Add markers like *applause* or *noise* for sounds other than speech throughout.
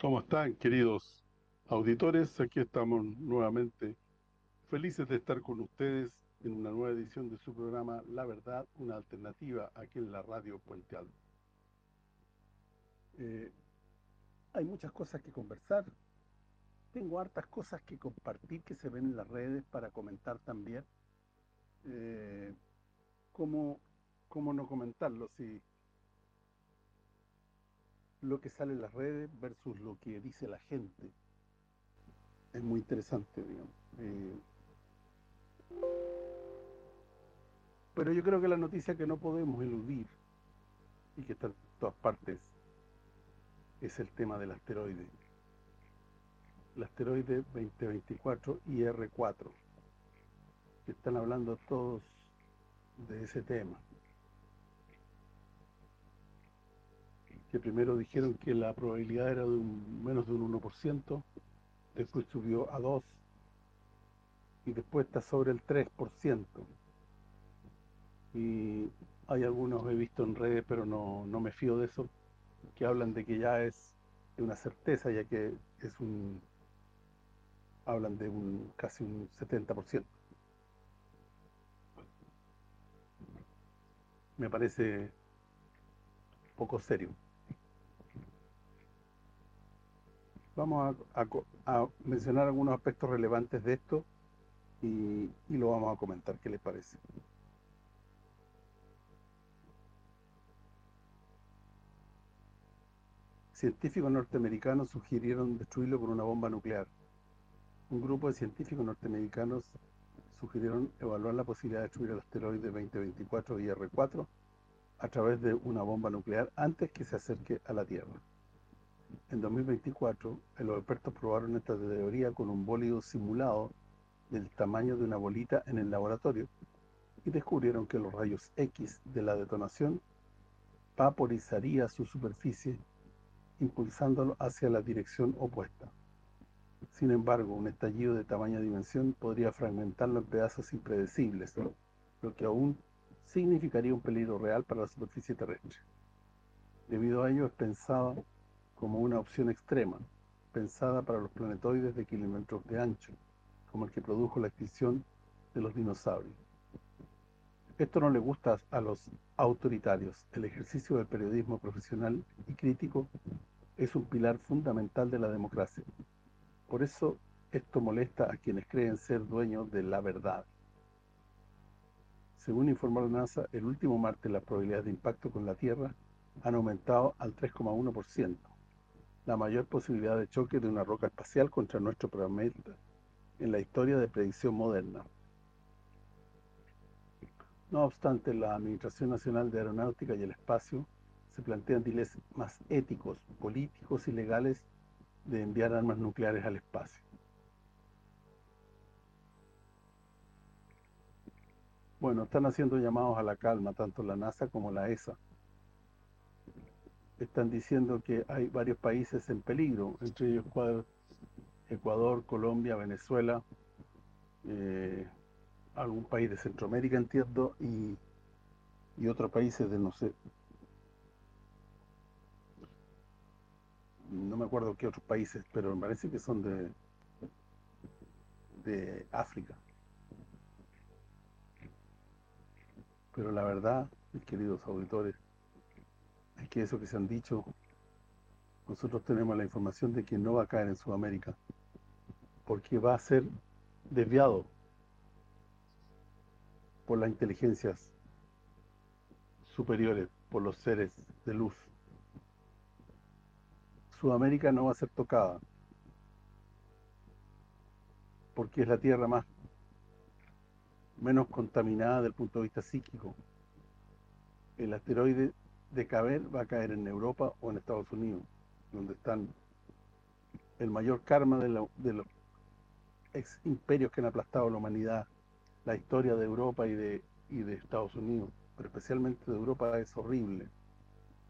¿Cómo están, queridos auditores? Aquí estamos nuevamente felices de estar con ustedes en una nueva edición de su programa La Verdad, una alternativa aquí en la radio Puente Alto. Eh, hay muchas cosas que conversar. Tengo hartas cosas que compartir que se ven en las redes para comentar también. Eh, ¿cómo, ¿Cómo no comentarlo si lo que sale en las redes versus lo que dice la gente. Es muy interesante, digamos. Eh, pero yo creo que la noticia que no podemos eludir y que está en todas partes es el tema del asteroide. El asteroide 2024 IR4 que están hablando todos de ese tema. Que primero dijeron que la probabilidad era de un, menos de un 1%, después subió a 2% y después está sobre el 3%. Y hay algunos, he visto en redes, pero no, no me fío de eso, que hablan de que ya es una certeza, ya que es un hablan de un casi un 70%. Me parece poco serio. Vamos a, mencionar algunos aspectos relevantes de esto y, y lo vamos a comentar, ¿qué les parece? Científicos norteamericanos sugirieron destruirlo con una bomba nuclear. Un grupo de científicos norteamericanos sugirieron evaluar la posibilidad de destruir el asteroide 2024 IR4 a través de una bomba nuclear antes que se acerque a la Tierra. En 2024, los expertos probaron esta teoría con un bólido simulado del tamaño de una bolita en el laboratorio y descubrieron que los rayos X de la detonación vaporizaría su superficie impulsándolo hacia la dirección opuesta. Sin embargo, un estallido de tamaña dimensión podría fragmentarlo en pedazos impredecibles, lo que aún significaría un peligro real para la superficie terrestre. Debido a ello, es pensado como una opción extrema, pensada para los planetoides de kilómetros de ancho, como el que produjo la extinción de los dinosaurios. Esto no le gusta a los autoritarios. El ejercicio del periodismo profesional y crítico es un pilar fundamental de la democracia. Por eso esto molesta a quienes creen ser dueños de la verdad. Según informó la NASA, el último martes las probabilidades de impacto con la Tierra han aumentado al 3,1% la mayor posibilidad de choque de una roca espacial contra nuestro planeta en la historia de predicción moderna. No obstante, la Administración Nacional de Aeronáutica y el Espacio se plantean dilemas éticos, políticos y legales de enviar armas nucleares al espacio. Bueno, están haciendo llamados a la calma tanto la NASA como la ESA están diciendo que hay varios países en peligro, entre ellos Ecuador, Colombia, Venezuela, eh, algún país de Centroamérica, entiendo, y, y otros países de, no sé, no me acuerdo qué otros países, pero me parece que son de de África. Pero la verdad, mis queridos auditores, es que eso que se han dicho, nosotros tenemos la información de que no va a caer en Sudamérica, porque va a ser desviado por las inteligencias superiores, por los seres de luz. Sudamérica no va a ser tocada, porque es la tierra más menos contaminada desde el punto de vista psíquico. El asteroide de caber va a caer en Europa o en Estados Unidos, donde están el mayor karma de, los ex imperios que han aplastado la humanidad, la historia de Europa y de, y de Estados Unidos, pero especialmente de Europa es horrible.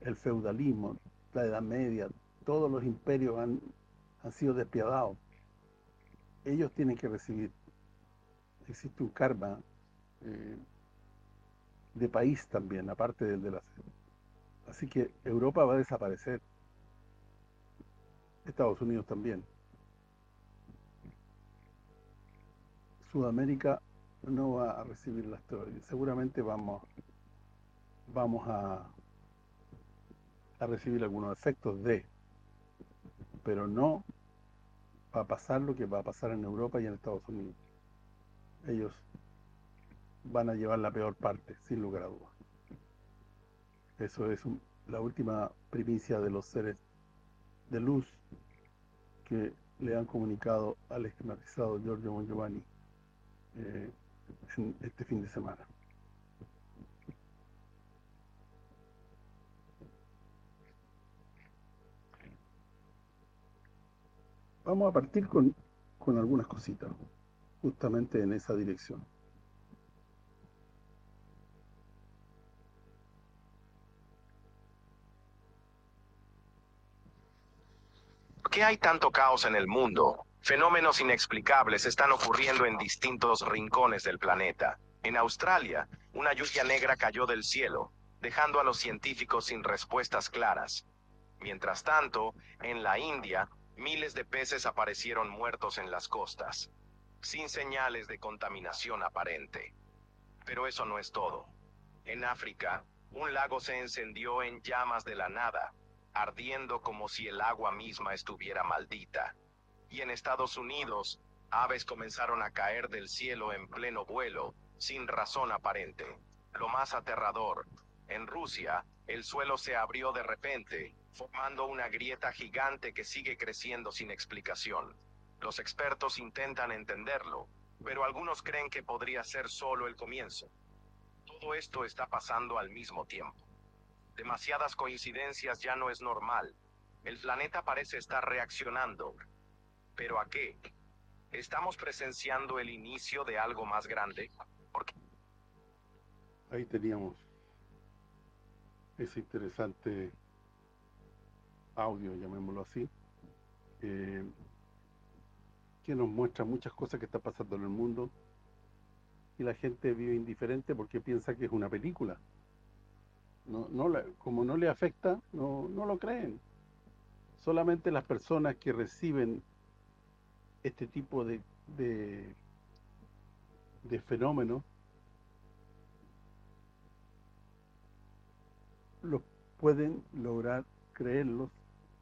El feudalismo, la Edad Media, todos los imperios han, han sido despiadados. Ellos tienen que recibir. Existe un karma eh, de país también, aparte del de la Así que Europa va a desaparecer. Estados Unidos también. Sudamérica no va a recibir el asteroide. Seguramente vamos vamos a, a recibir algunos efectos de, pero no va a pasar lo que va a pasar en Europa y en Estados Unidos. Ellos van a llevar la peor parte, sin lugar a dudas. Eso es la última primicia de los seres de luz que le han comunicado al esquematizado Giorgio Mongiovanni eh, este fin de semana. Vamos a partir con, con algunas cositas, justamente en esa dirección. ¿Por qué hay tanto caos en el mundo? Fenómenos inexplicables están ocurriendo en distintos rincones del planeta. En Australia, una lluvia negra cayó del cielo, dejando a los científicos sin respuestas claras. Mientras tanto, en la India, miles de peces aparecieron muertos en las costas, sin señales de contaminación aparente. Pero eso no es todo. En África, un lago se encendió en llamas de la nada, ardiendo como si el agua misma estuviera maldita. Y en Estados Unidos, aves comenzaron a caer del cielo en pleno vuelo, sin razón aparente. Lo más aterrador, en Rusia, el suelo se abrió de repente, formando una grieta gigante que sigue creciendo sin explicación. Los expertos intentan entenderlo, pero algunos creen que podría ser solo el comienzo. Todo esto está pasando al mismo tiempo. Demasiadas coincidencias ya no es normal. El planeta parece estar reaccionando. ¿Pero a qué? ¿Estamos presenciando el inicio de algo más grande? Ahí teníamos ese interesante audio, llamémoslo así, eh, que nos muestra muchas cosas que están pasando en el mundo y la gente vive indiferente porque piensa que es una película. No, como no le afecta, no, no lo creen. Solamente las personas que reciben este tipo de, de, de fenómenos los pueden lograr creerlos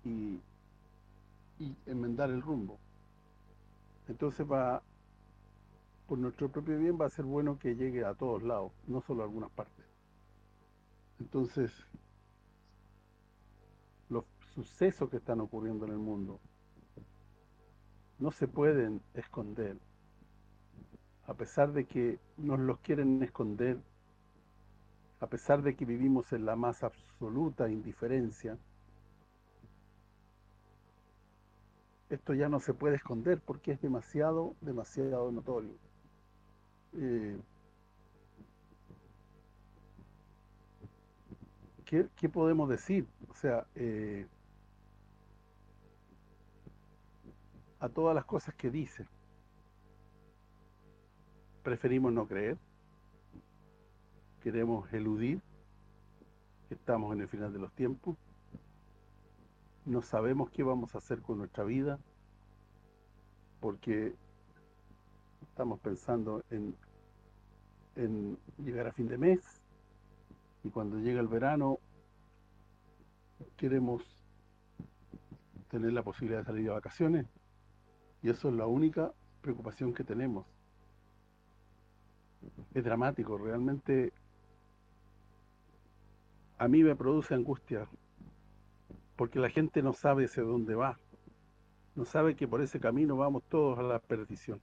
y, y enmendar el rumbo. Entonces va, por nuestro propio bien, va a ser bueno que llegue a todos lados, no solo a algunas partes. Entonces, los sucesos que están ocurriendo en el mundo no se pueden esconder. A pesar de que nos los quieren esconder a pesar de que vivimos en la más absoluta indiferencia, esto ya no se puede esconder porque es demasiado, demasiado notorio. Eh, ¿qué, podemos decir? O sea, eh, a todas las cosas que dice, preferimos no creer queremos eludir, estamos en el final de los tiempos, no sabemos qué vamos a hacer con nuestra vida, porque estamos pensando en, en llegar a fin de mes, y cuando llega el verano queremos tener la posibilidad de salir de vacaciones, y eso es la única preocupación que tenemos. Es dramático, realmente a mí me produce angustia, porque la gente no sabe hacia dónde va, no sabe que por ese camino vamos todos a la perdición.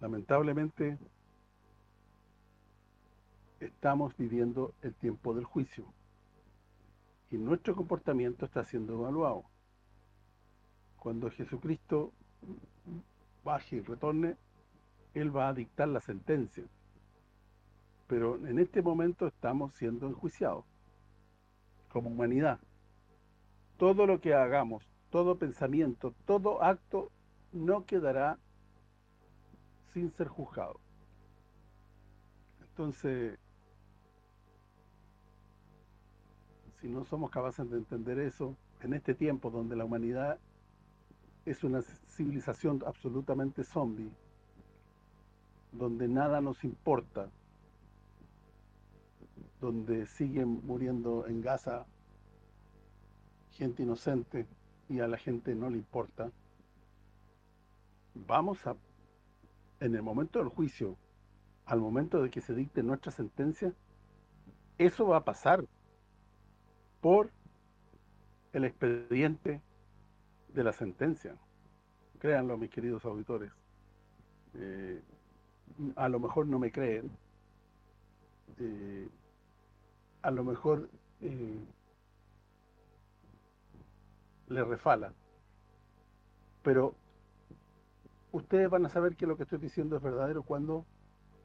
Lamentablemente, estamos viviendo el tiempo del juicio, y nuestro comportamiento está siendo evaluado. Cuando Jesucristo baje y retorne, Él va a dictar la sentencia pero en este momento estamos siendo enjuiciados como humanidad. Todo lo que hagamos, todo pensamiento, todo acto no quedará sin ser juzgado. Entonces, Si no somos capaces de entender eso, en este tiempo donde la humanidad es una civilización absolutamente zombie, donde nada nos importa, donde siguen muriendo en Gaza gente inocente y a la gente no le importa, vamos a, en el momento del juicio, al momento de que se dicte nuestra sentencia, eso va a pasar por el expediente de la sentencia. Créanlo, mis queridos auditores. Eh, a lo mejor no me creen. Eh, a lo mejor eh, le refala. Pero ustedes van a saber que lo que estoy diciendo es verdadero cuando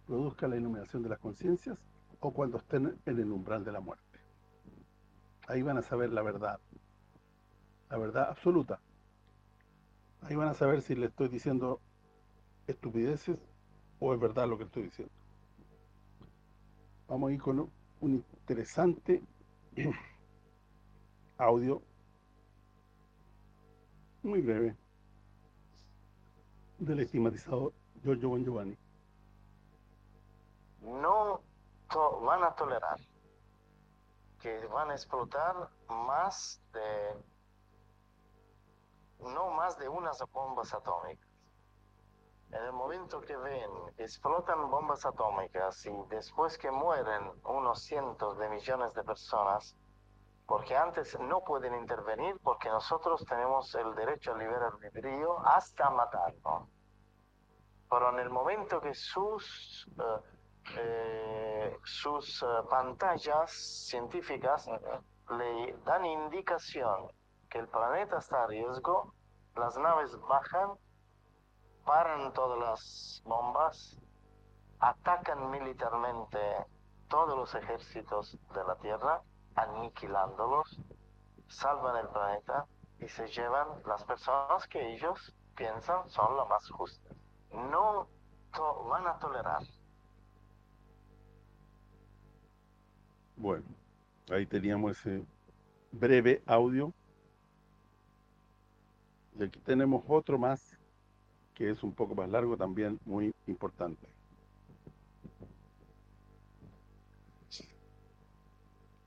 produzca la iluminación de las conciencias o cuando estén en el umbral de la muerte. Ahí van a saber la verdad, la verdad absoluta. Ahí van a saber si le estoy diciendo estupideces o es verdad lo que estoy diciendo. Vamos a ir con un interesante *clears throat* audio muy breve del estigmatizado Giorgio Bon Giovanni. No van a tolerar que van a explotar más de no más de unas bombas atómicas. En el momento que ven, explotan bombas atómicas y después que mueren unos cientos de millones de personas, porque antes no pueden intervenir porque nosotros tenemos el derecho al libre albedrío hasta matarlo. Pero en el momento que sus, eh, eh, sus eh, pantallas científicas le dan indicación que el planeta está a riesgo, las naves bajan, paran todas las bombas, atacan militarmente todos los ejércitos de la Tierra, aniquilándolos, salvan el planeta y se llevan las personas que ellos piensan son las más justas. No van a tolerar. Bueno, ahí teníamos ese breve audio y aquí tenemos otro más, que es un poco más largo también, muy importante.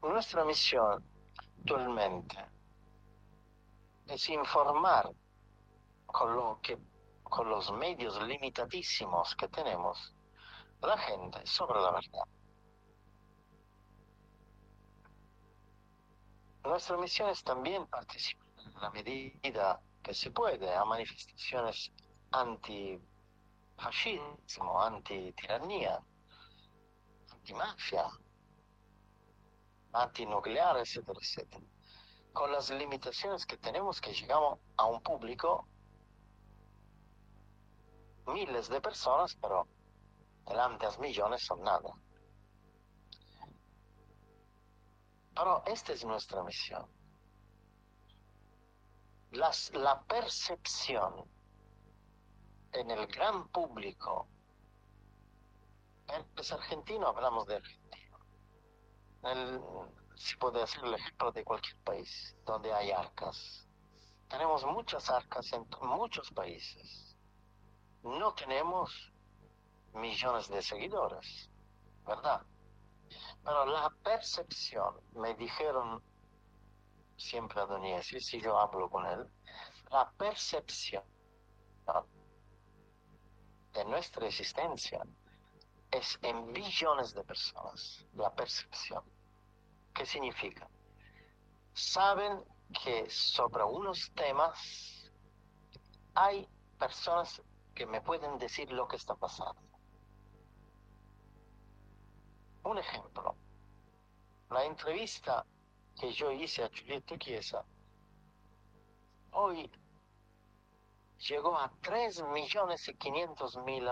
Nuestra misión actualmente es informar con lo que con los medios limitadísimos que tenemos la gente sobre la verdad. Nuestra misión es también participar en la medida que se puede a manifestaciones antifascismo, antitiranía, antimafia, antinuclear, etcétera, etcétera. Con las limitaciones que tenemos que llegamos a un público, miles de personas, pero delante de millones son nada. Pero esta es nuestra misión la percepción en el gran público, es argentino, hablamos de argentino. Si puede hacer el ejemplo de cualquier país donde hay arcas. Tenemos muchas arcas en muchos países. No tenemos millones de seguidores, ¿verdad? Pero la percepción, me dijeron siempre a si yo hablo con él, la percepción de nuestra existencia es en billones de personas, la percepción. ¿Qué significa? Saben que sobre unos temas hay personas que me pueden decir lo que está pasando. Un ejemplo, la entrevista que yo hice a Julieta Chiesa, hoy llegó a 3 millones y 500 mil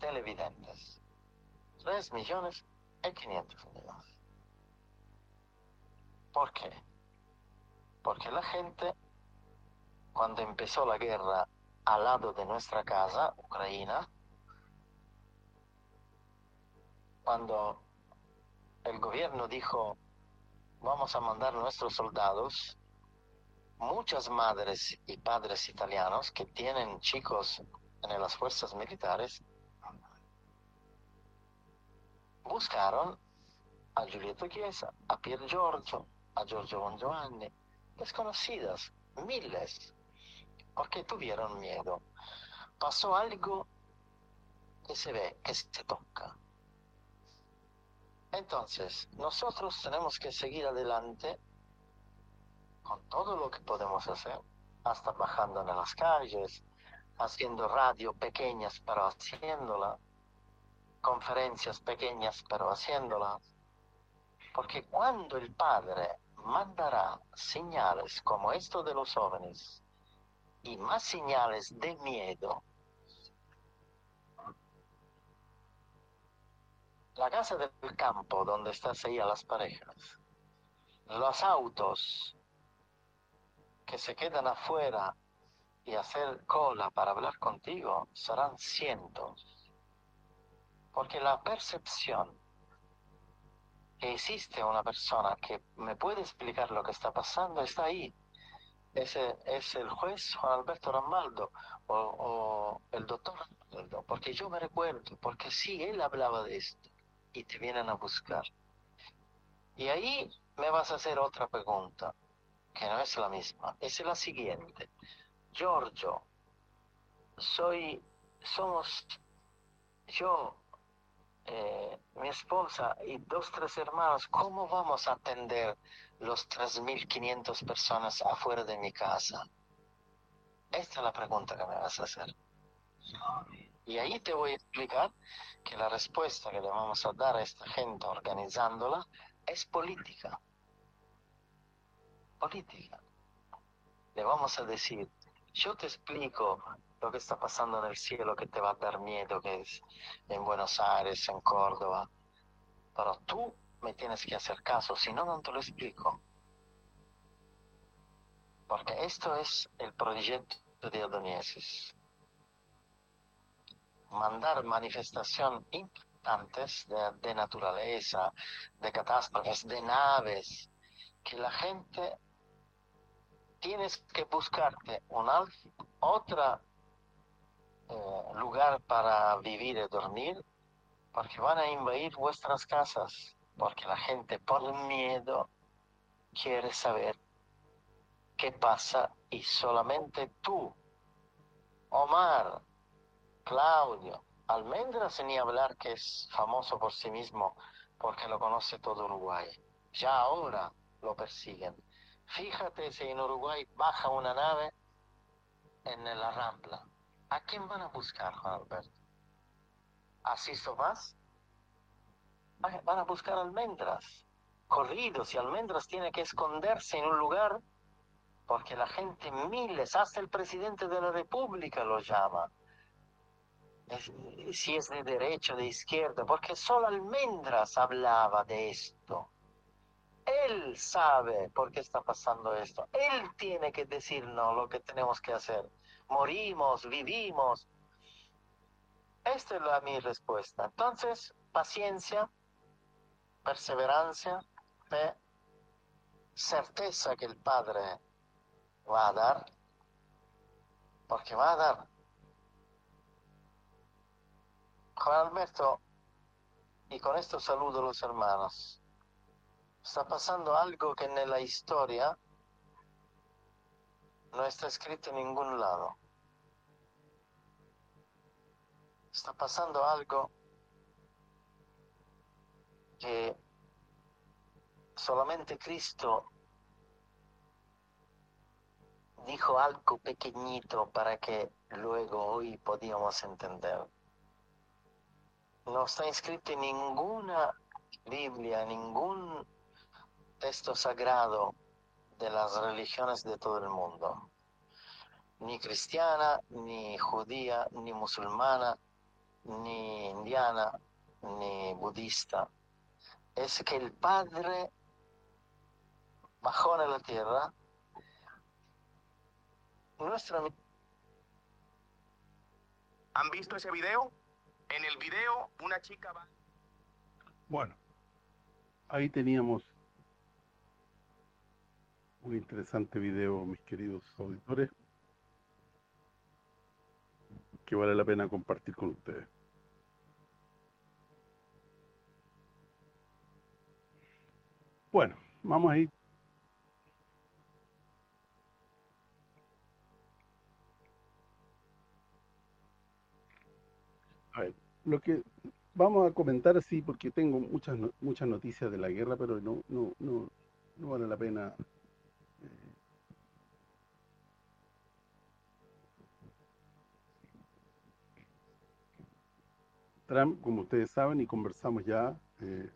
televidentes. 3 millones y 500 mil. ¿Por qué? Porque la gente, cuando empezó la guerra al lado de nuestra casa, Ucrania, cuando el gobierno dijo vamos a mandar nuestros soldados, muchas madres y padres italianos que tienen chicos en las fuerzas militares, buscaron a Giulietto Chiesa, a Pier Giorgio, a Giorgio Bon Giovanni, desconocidas, miles, porque tuvieron miedo. Pasó algo que se ve, que se toca. Entonces, nosotros tenemos que seguir adelante con todo lo que podemos hacer, hasta bajando en las calles, haciendo radio pequeñas, pero haciéndola, conferencias pequeñas, pero haciéndolas. Porque cuando el Padre mandará señales como esto de los jóvenes y más señales de miedo, la casa del campo donde a las parejas, los autos que se quedan afuera y hacer cola para hablar contigo serán cientos. Porque la percepción que existe una persona que me puede explicar lo que está pasando está ahí. Ese es el juez Juan Alberto Ramaldo o, o el doctor porque yo me recuerdo, porque sí, él hablaba de esto y te vienen a buscar. Y ahí me vas a hacer otra pregunta, que no es la misma, es la siguiente. Giorgio, soy, somos yo, eh, mi esposa y dos, tres hermanos, ¿cómo vamos a atender los 3.500 personas afuera de mi casa? Esta es la pregunta que me vas a hacer. Y ahí te voy a explicar que la respuesta que le vamos a dar a esta gente organizándola es política. Política. Le vamos a decir, yo te explico lo que está pasando en el cielo que te va a dar miedo, que es en Buenos Aires, en Córdoba, pero tú me tienes que hacer caso, si no, no te lo explico. Porque esto es el proyecto de Adoniesis mandar manifestaciones importantes de, de, naturaleza, de catástrofes, de naves, que la gente tienes que buscarte un otro eh, lugar para vivir y dormir, porque van a invadir vuestras casas, porque la gente por miedo quiere saber qué pasa y solamente tú, Omar, Claudio, Almendras ni hablar que es famoso por sí mismo porque lo conoce todo Uruguay. Ya ahora lo persiguen. Fíjate si en Uruguay baja una nave en la Rambla. ¿A quién van a buscar, Juan Alberto? ¿A Sisto más? Van a buscar almendras, corridos, y almendras tiene que esconderse en un lugar porque la gente, miles, hasta el presidente de la República lo llama si es de derecha o de izquierda, porque solo Almendras hablaba de esto. Él sabe por qué está pasando esto. Él tiene que decirnos lo que tenemos que hacer. Morimos, vivimos. Esta es la, mi respuesta. Entonces, paciencia, perseverancia, fe, certeza que el Padre va a dar, porque va a dar Juan Alberto, y con esto saludo a los hermanos, está pasando algo que en la historia no está escrito en ningún lado. Está pasando algo que solamente Cristo dijo algo pequeñito para que luego hoy podíamos entender no está inscrito en ninguna Biblia, ningún texto sagrado de las religiones de todo el mundo, ni cristiana, ni judía, ni musulmana, ni indiana, ni budista. Es que el Padre bajó en la tierra. Nuestra... ¿Han visto ese video? En el video, una chica va... Bueno, ahí teníamos muy interesante video, mis queridos auditores, que vale la pena compartir con ustedes. Bueno, vamos a ir lo que vamos a comentar así porque tengo muchas muchas noticias de la guerra, pero no no no no vale la pena eh, Trump, como ustedes saben y conversamos ya, eh,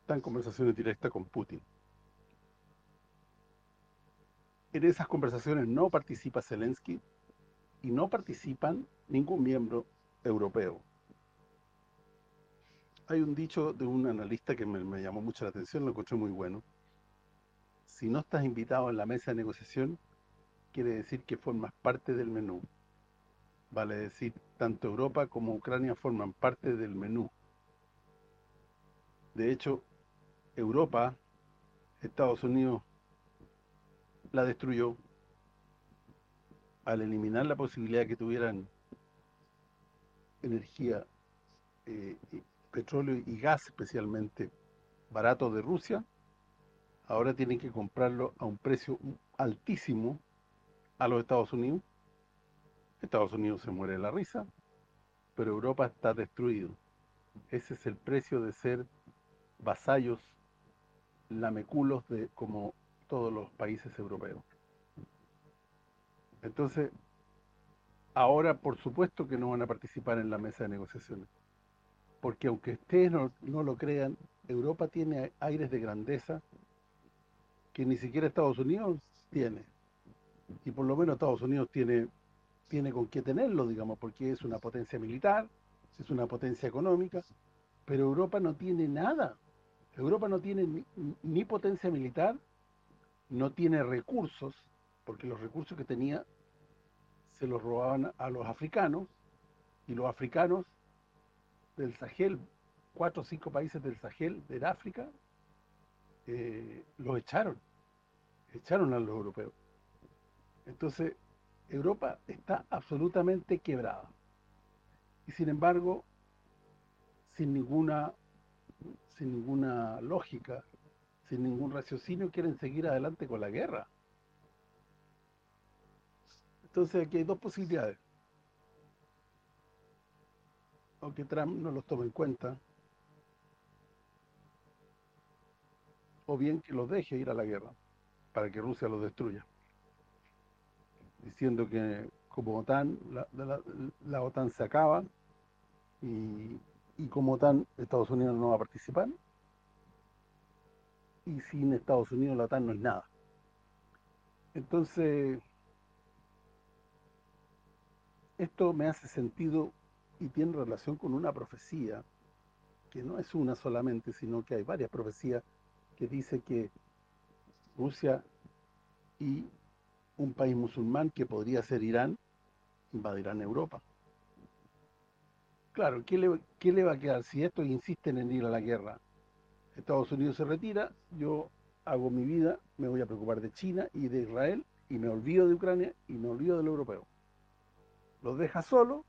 está en conversaciones directas con Putin. En esas conversaciones no participa Zelensky y no participan ningún miembro europeo. Hay un dicho de un analista que me, llamó mucho la atención, lo encontré muy bueno. Si no estás invitado en la mesa de negociación, quiere decir que formas parte del menú. Vale decir, tanto Europa como Ucrania forman parte del menú. De hecho, Europa, Estados Unidos, la destruyó al eliminar la posibilidad de que tuvieran energía, eh, petróleo y gas especialmente, barato de Rusia, ahora tienen que comprarlo a un precio altísimo a los Estados Unidos. Estados Unidos se muere de la risa, pero Europa está destruido. Ese es el precio de ser vasallos, lameculos de como todos los países europeos. Entonces, Ahora, por supuesto que no van a participar en la mesa de negociaciones. Porque aunque ustedes no, lo crean, Europa tiene aires de grandeza que ni siquiera Estados Unidos tiene. Y por lo menos Estados Unidos tiene tiene con qué tenerlo, digamos, porque es una potencia militar, es una potencia económica, pero Europa no tiene nada. Europa no tiene ni, ni potencia militar, no tiene recursos, porque los recursos que tenía se los robaban a los africanos y los africanos del Sahel, cuatro o cinco países del Sahel, del África, eh, los echaron, echaron a los europeos. Entonces, Europa está absolutamente quebrada. Y sin embargo, sin ninguna sin ninguna lógica, sin ningún raciocinio, quieren seguir adelante con la guerra. Entonces aquí hay dos posibilidades. Aunque Trump no los tome en cuenta. O bien que los deje ir a la guerra para que Rusia los destruya. Diciendo que como OTAN, la, OTAN se acaba y, y como OTAN Estados Unidos no va a participar y sin Estados Unidos la OTAN no es nada. Entonces, esto me hace sentido y tiene relación con una profecía, que no es una solamente, sino que hay varias profecías que dice que Rusia y un país musulmán que podría ser Irán invadirán Europa. Claro, ¿qué le, ¿qué le va a quedar? Si estos insisten en ir a la guerra, Estados Unidos se retira, yo hago mi vida, me voy a preocupar de China y de Israel, y me olvido de Ucrania y me olvido del europeo los deja solo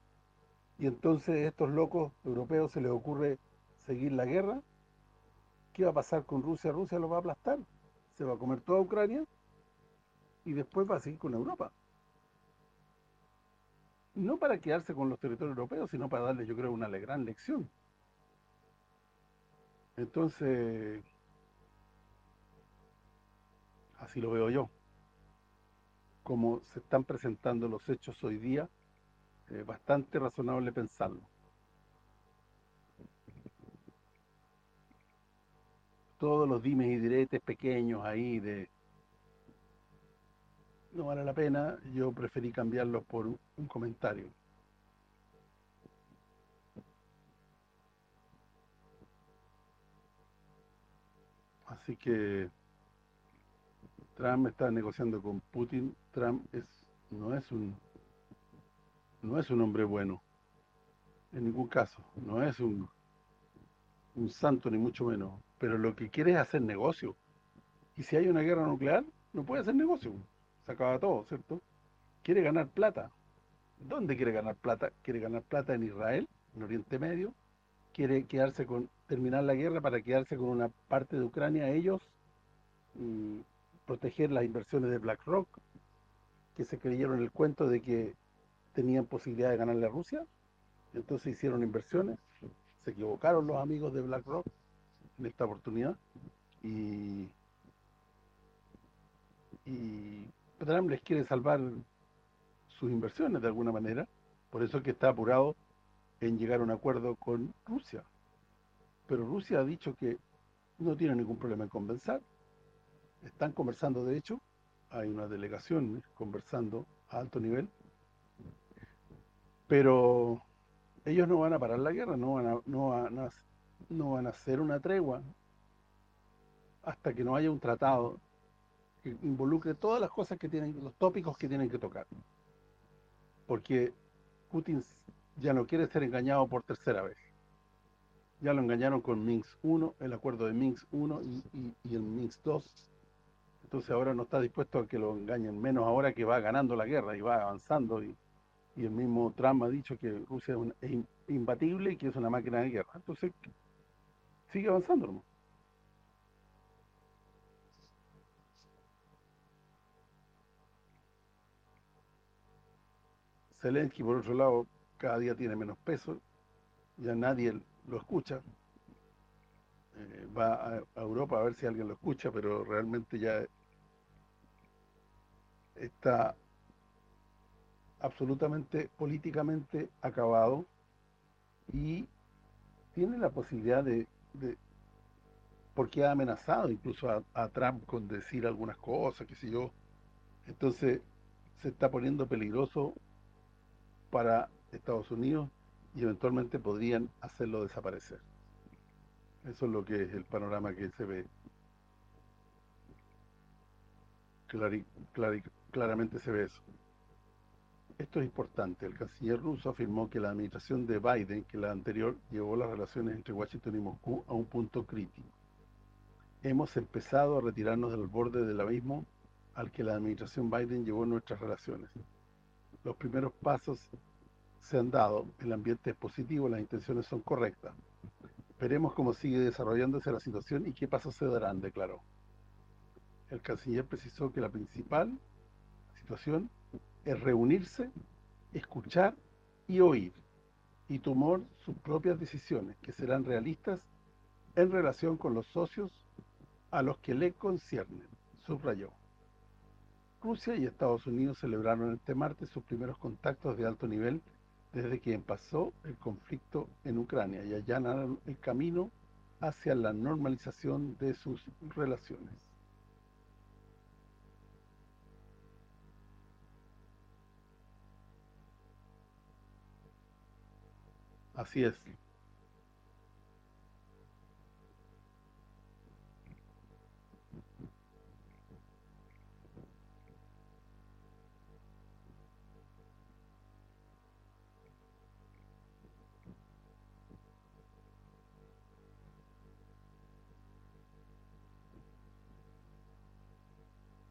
y entonces a estos locos europeos se les ocurre seguir la guerra. ¿Qué va a pasar con Rusia? Rusia lo va a aplastar. Se va a comer toda Ucrania y después va a seguir con Europa. No para quedarse con los territorios europeos, sino para darle, yo creo, una gran lección. Entonces, así lo veo yo. Como se están presentando los hechos hoy día, es bastante razonable pensarlo. Todos los dimes y diretes pequeños ahí de no vale la pena, yo preferí cambiarlos por un comentario. Así que Trump está negociando con Putin. Trump es no es un no es un hombre bueno, en ningún caso, no es un, un santo ni mucho menos, pero lo que quiere es hacer negocio. Y si hay una guerra nuclear, no puede hacer negocio, se acaba todo, ¿cierto? Quiere ganar plata. ¿Dónde quiere ganar plata? Quiere ganar plata en Israel, en Oriente Medio, quiere quedarse con terminar la guerra para quedarse con una parte de Ucrania ellos proteger las inversiones de BlackRock que se creyeron el cuento de que tenían posibilidad de ganarle a Rusia entonces hicieron inversiones se equivocaron los amigos de BlackRock en esta oportunidad y y Trump les quiere salvar sus inversiones de alguna manera por eso es que está apurado en llegar a un acuerdo con Rusia. Pero Rusia ha dicho que no tiene ningún problema en conversar. Están conversando, de hecho, hay una delegación conversando a alto nivel, pero ellos no van a parar la guerra, no van a, no van a, no van a hacer una tregua hasta que no haya un tratado que involucre todas las cosas que tienen, los tópicos que tienen que tocar. Porque Putin ya no quiere ser engañado por tercera vez. Ya lo engañaron con Minsk 1, el acuerdo de Minsk 1 y, el Minsk 2. Entonces ahora no está dispuesto a que lo engañen, menos ahora que va ganando la guerra y va avanzando. Y, el mismo Trump ha dicho que Rusia es, imbatible y que es una máquina de guerra. Entonces sigue avanzando, hermano. Zelensky, por otro lado, cada día tiene menos peso, ya nadie lo escucha, eh, va a, Europa a ver si alguien lo escucha, pero realmente ya está absolutamente políticamente acabado y tiene la posibilidad de, porque ha amenazado incluso a, Trump con decir algunas cosas, que si yo, entonces se está poniendo peligroso para Estados Unidos y eventualmente podrían hacerlo desaparecer. Eso es lo que es el panorama que se ve. claramente se ve eso. Esto es importante. El canciller ruso afirmó que la administración de Biden, que la anterior, llevó las relaciones entre Washington y Moscú a un punto crítico. Hemos empezado a retirarnos del borde del abismo al que la administración Biden llevó nuestras relaciones. Los primeros pasos se han dado, el ambiente es positivo, las intenciones son correctas. Veremos cómo sigue desarrollándose la situación y qué pasos se darán, declaró. El canciller precisó que la principal situación es reunirse, escuchar y oír, y tomar sus propias decisiones, que serán realistas en relación con los socios a los que le conciernen, subrayó. Rusia y Estados Unidos celebraron este martes sus primeros contactos de alto nivel desde que pasó el conflicto en Ucrania y allanaron el camino hacia la normalización de sus relaciones. Así es.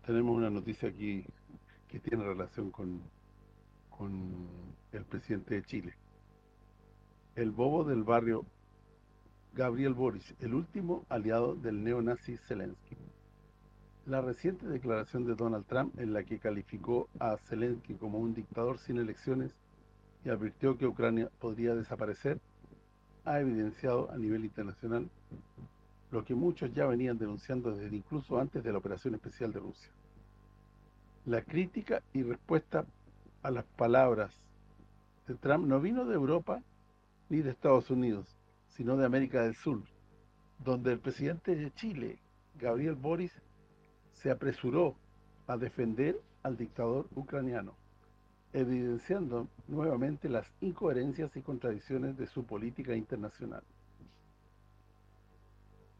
tenemos una noticia aquí que tiene relación con, con el presidente de Chile. El bobo del barrio Gabriel Boris, el último aliado del neonazi Zelensky. La reciente declaración de Donald Trump en la que calificó a Zelensky como un dictador sin elecciones y advirtió que Ucrania podría desaparecer, ha evidenciado a nivel internacional lo que muchos ya venían denunciando desde incluso antes de la operación especial de Rusia. La crítica y respuesta a las palabras de Trump no vino de Europa ni de Estados Unidos, sino de América del Sur, donde el presidente de Chile, Gabriel Boris, se apresuró a defender al dictador ucraniano, evidenciando nuevamente las incoherencias y contradicciones de su política internacional.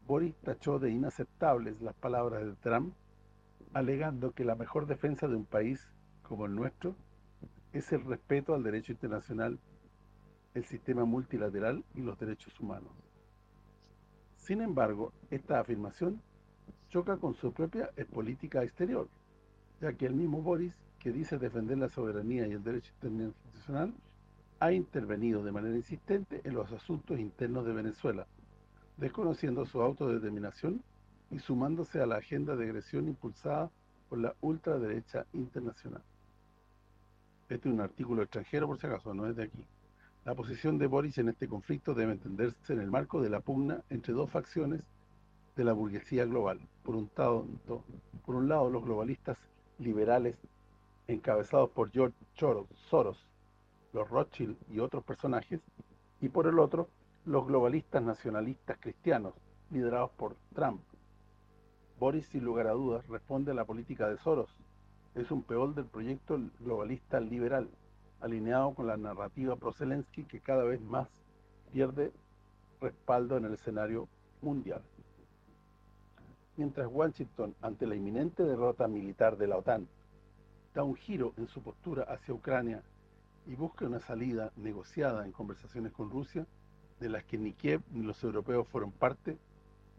Boris tachó de inaceptables las palabras de Trump, alegando que la mejor defensa de un país como el nuestro es el respeto al derecho internacional, el sistema multilateral y los derechos humanos. Sin embargo, esta afirmación choca con su propia política exterior, ya que el mismo Boris, que dice defender la soberanía y el derecho internacional, ha intervenido de manera insistente en los asuntos internos de Venezuela, desconociendo su autodeterminación y sumándose a la agenda de agresión impulsada por la ultraderecha internacional. Este es un artículo extranjero, por si acaso, no es de aquí. La posición de Boris en este conflicto debe entenderse en el marco de la pugna entre dos facciones de la burguesía global. Por un, por un lado, los globalistas liberales encabezados por George Soros, los Rothschild y otros personajes, y por el otro, los globalistas nacionalistas cristianos, liderados por Trump. Boris, sin lugar a dudas, responde a la política de Soros. Es un peor del proyecto globalista liberal, alineado con la narrativa pro-Zelensky que cada vez más pierde respaldo en el escenario mundial. Mientras Washington, ante la inminente derrota militar de la OTAN, da un giro en su postura hacia Ucrania y busca una salida negociada en conversaciones con Rusia, de las que ni Kiev ni los europeos fueron parte,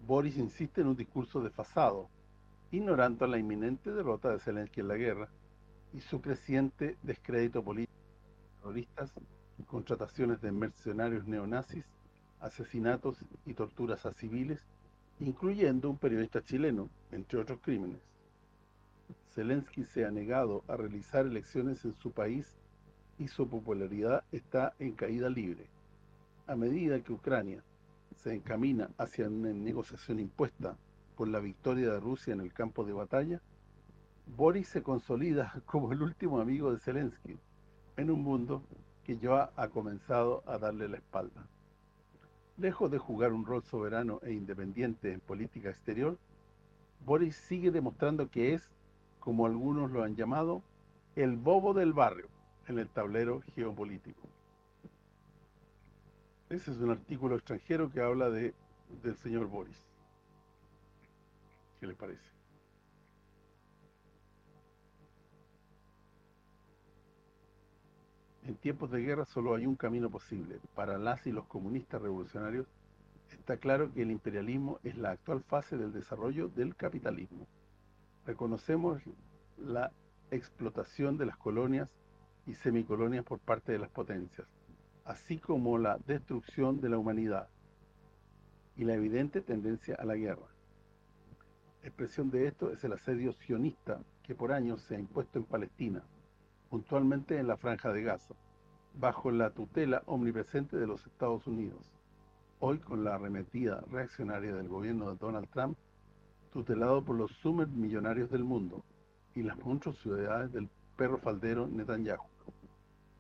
Boris insiste en un discurso desfasado, ignorando la inminente derrota de Zelensky en la guerra y su creciente descrédito político terroristas, contrataciones de mercenarios neonazis, asesinatos y torturas a civiles, incluyendo un periodista chileno, entre otros crímenes. Zelensky se ha negado a realizar elecciones en su país y su popularidad está en caída libre. A medida que Ucrania se encamina hacia una negociación impuesta por la victoria de Rusia en el campo de batalla, Boris se consolida *laughs* como el último amigo de Zelensky, en un mundo que ya ha comenzado a darle la espalda. Lejos de jugar un rol soberano e independiente en política exterior, Boris sigue demostrando que es, como algunos lo han llamado, el bobo del barrio en el tablero geopolítico. Ese es un artículo extranjero que habla de del señor Boris. ¿Qué le parece? En tiempos de guerra solo hay un camino posible. Para las y los comunistas revolucionarios está claro que el imperialismo es la actual fase del desarrollo del capitalismo. Reconocemos la explotación de las colonias y semicolonias por parte de las potencias, así como la destrucción de la humanidad y la evidente tendencia a la guerra. Expresión de esto es el asedio sionista que por años se ha impuesto en Palestina, puntualmente en la Franja de Gaza, bajo la tutela omnipresente de los Estados Unidos. Hoy con la arremetida reaccionaria del gobierno de Donald Trump, tutelado por los sumer millonarios del mundo y las monstruosidades del perro faldero Netanyahu.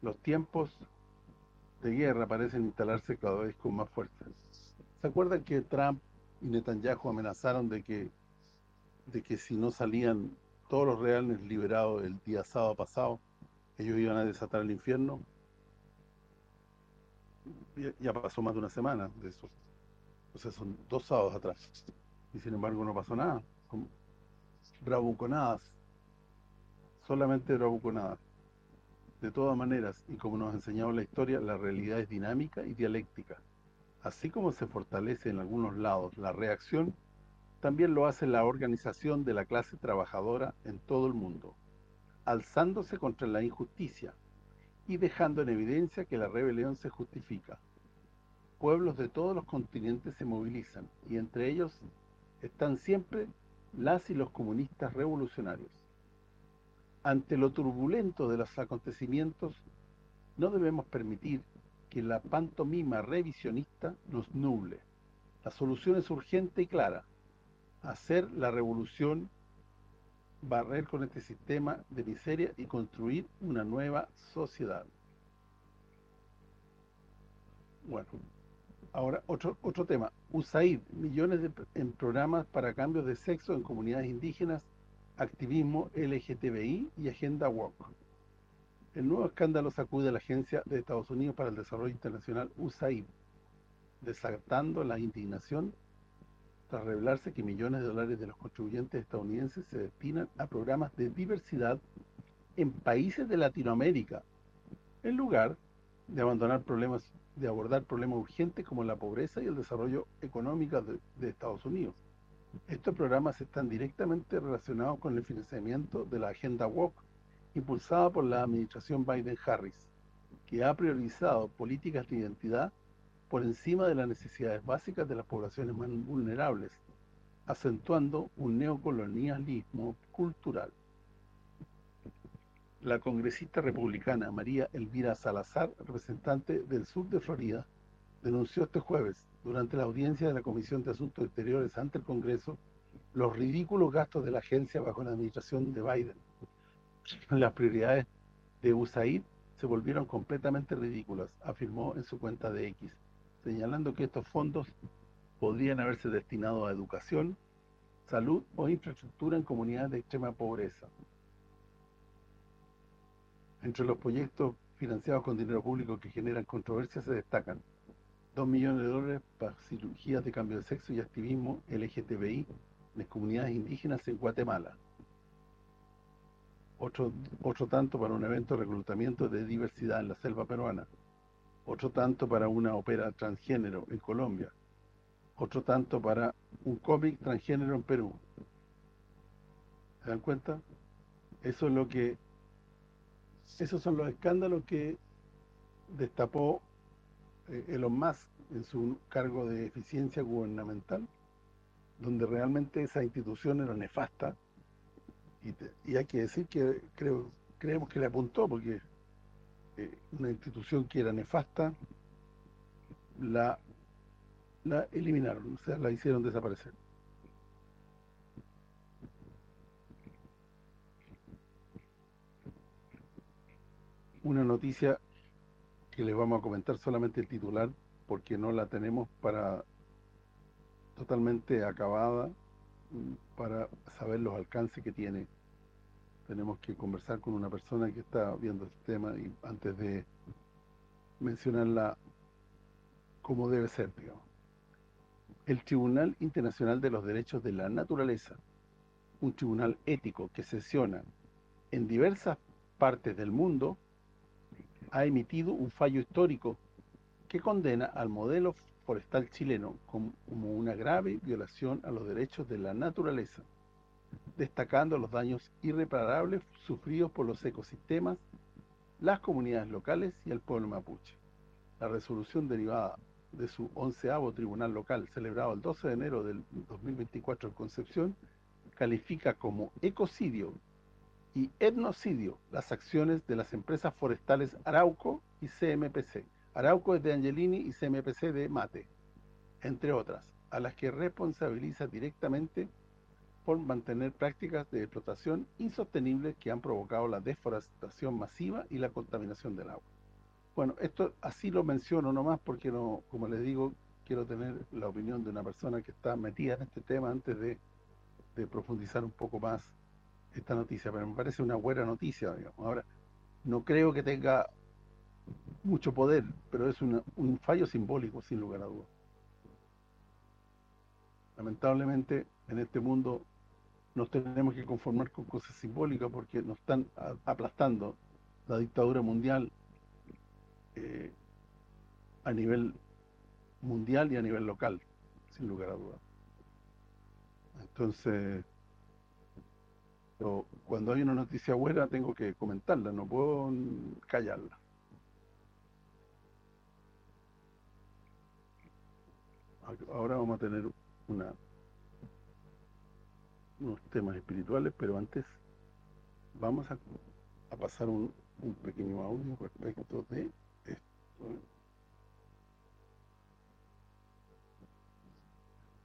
Los tiempos de guerra parecen instalarse cada vez con más fuerza. ¿Se acuerdan que Trump y Netanyahu amenazaron de que de que si no salían todos los reales liberados el día sábado pasado, ellos iban a desatar el infierno. Ya, pasó más de una semana de eso. O sea, son dos sábados atrás. Y sin embargo no pasó nada. Son. Solamente bravuconadas. De todas maneras, y como nos ha enseñado la historia, la realidad es dinámica y dialéctica. Así como se fortalece en algunos lados la reacción, también lo hace la organización de la clase trabajadora en todo el mundo alzándose contra la injusticia y dejando en evidencia que la rebelión se justifica. Pueblos de todos los continentes se movilizan y entre ellos están siempre las y los comunistas revolucionarios. Ante lo turbulento de los acontecimientos, no debemos permitir que la pantomima revisionista nos nuble. La solución es urgente y clara, hacer la revolución barrer con este sistema de miseria y construir una nueva sociedad. Bueno, ahora otro otro tema. USAID, millones de, en programas para cambios de sexo en comunidades indígenas, activismo LGTBI y agenda woke. El nuevo escándalo sacude a la Agencia de Estados Unidos para el Desarrollo Internacional USAID, desatando la indignación tras revelarse que millones de dólares de los contribuyentes estadounidenses se destinan a programas de diversidad en países de Latinoamérica, en lugar de abandonar problemas de abordar problemas urgentes como la pobreza y el desarrollo económico de, Estados Unidos. Estos programas están directamente relacionados con el financiamiento de la Agenda WOC, impulsada por la administración Biden-Harris, que ha priorizado políticas de identidad por encima de las necesidades básicas de las poblaciones más vulnerables, acentuando un neocolonialismo cultural. La congresista republicana María Elvira Salazar, representante del sur de Florida, denunció este jueves durante la audiencia de la Comisión de Asuntos Exteriores ante el Congreso los ridículos gastos de la agencia bajo la administración de Biden. Las prioridades de USAID se volvieron completamente ridículas, afirmó en su cuenta de X, señalando que estos fondos podrían haberse destinado a educación, salud o infraestructura en comunidades de extrema pobreza. Entre los proyectos financiados con dinero público que generan controversia se destacan 2 millones de dólares para cirugías de cambio de sexo y activismo LGTBI en comunidades indígenas en Guatemala. Otro, otro tanto para un evento de reclutamiento de diversidad en la selva peruana. Otro tanto para una ópera transgénero en Colombia. Otro tanto para un cómic transgénero en Perú. ¿Se dan cuenta? Eso es lo que esos son los escándalos que destapó eh, Elon Musk en su cargo de eficiencia gubernamental, donde realmente esa institución era nefasta, y, hay que decir que creemos que le apuntó, porque eh, una institución que era nefasta, la, la eliminaron, o sea, la hicieron desaparecer. Una noticia que les vamos a comentar solamente el titular porque no la tenemos para totalmente acabada mm, para saber los alcances que tiene. Tenemos que conversar con una persona que está viendo este tema y antes de mencionarla como debe ser, digamos. El Tribunal Internacional de los Derechos de la Naturaleza, un tribunal ético que sesiona en diversas partes del mundo, ha emitido un fallo histórico que condena al modelo forestal chileno como una grave violación a los derechos de la naturaleza, destacando los daños irreparables sufridos por los ecosistemas, las comunidades locales y el pueblo mapuche. La resolución derivada de su onceavo tribunal local, celebrado el 12 de enero del 2024 en Concepción, califica como ecocidio y etnocidio las acciones de las empresas forestales Arauco y CMPC. Arauco es de Angelini y CMPC de Mate, entre otras, a las que responsabiliza directamente por mantener prácticas de explotación insostenibles que han provocado la deforestación masiva y la contaminación del agua. Bueno, esto así lo menciono nomás porque, no como les digo, quiero tener la opinión de una persona que está metida en este tema antes de, de profundizar un poco más esta noticia, pero me parece una buena noticia, digamos. Ahora, no creo que tenga mucho poder, pero es un fallo simbólico, sin lugar a dudas. Lamentablemente, en este mundo nos tenemos que conformar con cosas simbólicas porque nos están aplastando la dictadura mundial eh, a nivel mundial y a nivel local, sin lugar a dudas. Entonces, pero cuando hay una noticia buena tengo que comentarla, no puedo callarla. Ahora vamos a tener una unos temas espirituales, pero antes vamos a, a pasar un, un pequeño audio respecto de esto.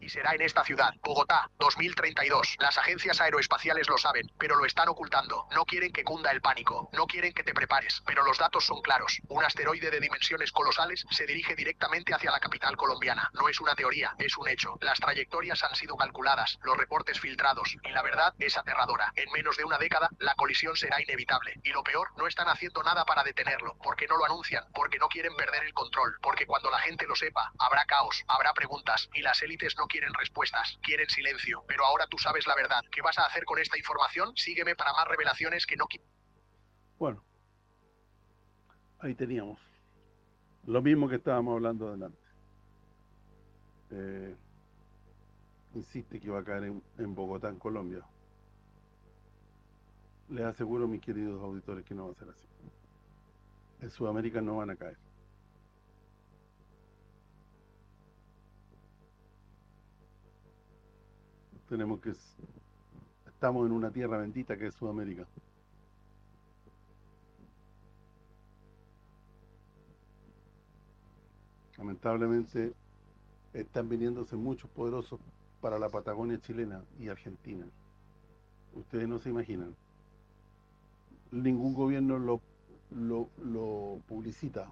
Y será en esta ciudad, Bogotá, 2032. Las agencias aeroespaciales lo saben, pero lo están ocultando. No quieren que cunda el pánico, no quieren que te prepares, pero los datos son claros. Un asteroide de dimensiones colosales se dirige directamente hacia la capital colombiana. No es una teoría, es un hecho. Las trayectorias han sido calculadas, los reportes filtrados, y la verdad es aterradora. En menos de una década, la colisión será inevitable. Y lo peor, no están haciendo nada para detenerlo, porque no lo anuncian, porque no quieren perder el control, porque cuando la gente lo sepa, habrá caos, habrá preguntas, y las élites no quieren respuestas, quieren silencio, pero ahora tú sabes la verdad. ¿Qué vas a hacer con esta información? Sígueme para más revelaciones que no... Bueno, ahí teníamos lo mismo que estábamos hablando adelante. Eh, insiste que va a caer en, en Bogotá, en Colombia. Les aseguro, mis queridos auditores, que no va a ser así. En Sudamérica no van a caer. Tenemos que... Estamos en una tierra bendita que es Sudamérica. Lamentablemente están viniéndose muchos poderosos para la Patagonia chilena y Argentina. Ustedes no se imaginan. Ningún gobierno lo, lo, lo publicita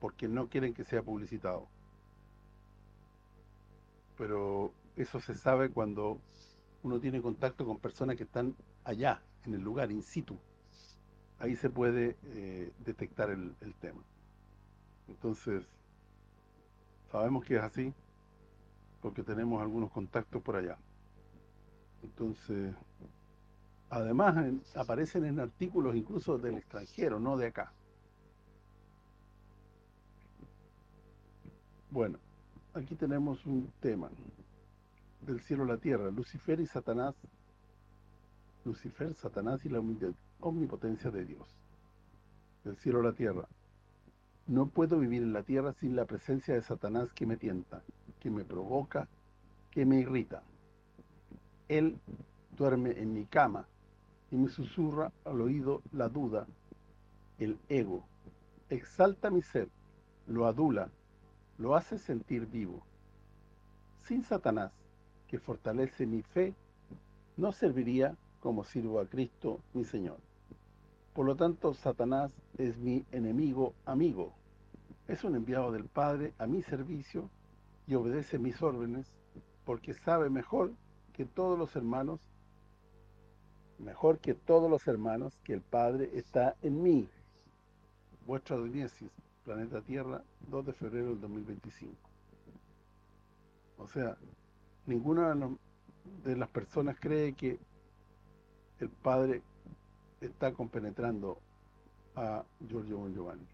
porque no quieren que sea publicitado. Pero eso se sabe cuando uno tiene contacto con personas que están allá, en el lugar, in situ. Ahí se puede eh, detectar el, el tema. Entonces, sabemos que es así porque tenemos algunos contactos por allá. Entonces, además aparecen en artículos incluso del extranjero, no de acá. Bueno, aquí tenemos un tema del cielo a la tierra, Lucifer y Satanás, Lucifer, Satanás y la omnipotencia de Dios, del cielo a la tierra. No puedo vivir en la tierra sin la presencia de Satanás que me tienta, que me provoca, que me irrita. Él duerme en mi cama y me susurra al oído la duda, el ego. Exalta mi ser, lo adula, lo hace sentir vivo. Sin Satanás, que fortalece mi fe, no serviría como sirvo a Cristo, mi Señor. Por lo tanto, Satanás es mi enemigo amigo. Es un enviado del Padre a mi servicio y obedece mis órdenes porque sabe mejor que todos los hermanos, mejor que todos los hermanos, que el Padre está en mí. Vuestra Doniesis, Planeta Tierra, 2 de febrero del 2025. O sea, ninguna de las personas cree que el Padre está compenetrando a Giorgio Bon Giovanni.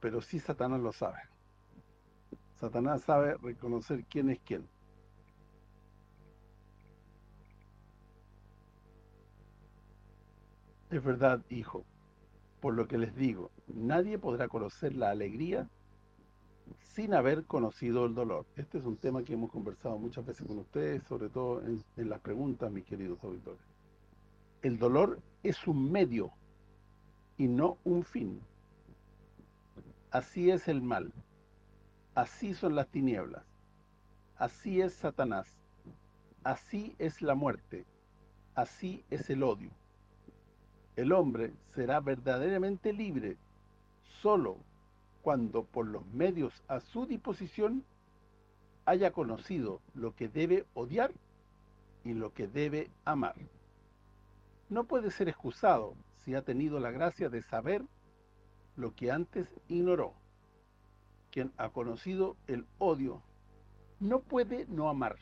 Pero sí Satanás lo sabe. Satanás sabe reconocer quién es quién. Es verdad, hijo, por lo que les digo, nadie podrá conocer la alegría sin haber conocido el dolor. Este es un tema que hemos conversado muchas veces con ustedes, sobre todo en, en las preguntas, mis queridos auditores. El dolor es un medio y no un fin. Así es el mal. Así son las tinieblas. Así es Satanás. Así es la muerte. Así es el odio el hombre será verdaderamente libre solo cuando por los medios a su disposición haya conocido lo que debe odiar y lo que debe amar. No puede ser excusado si ha tenido la gracia de saber lo que antes ignoró. Quien ha conocido el odio no puede no amar.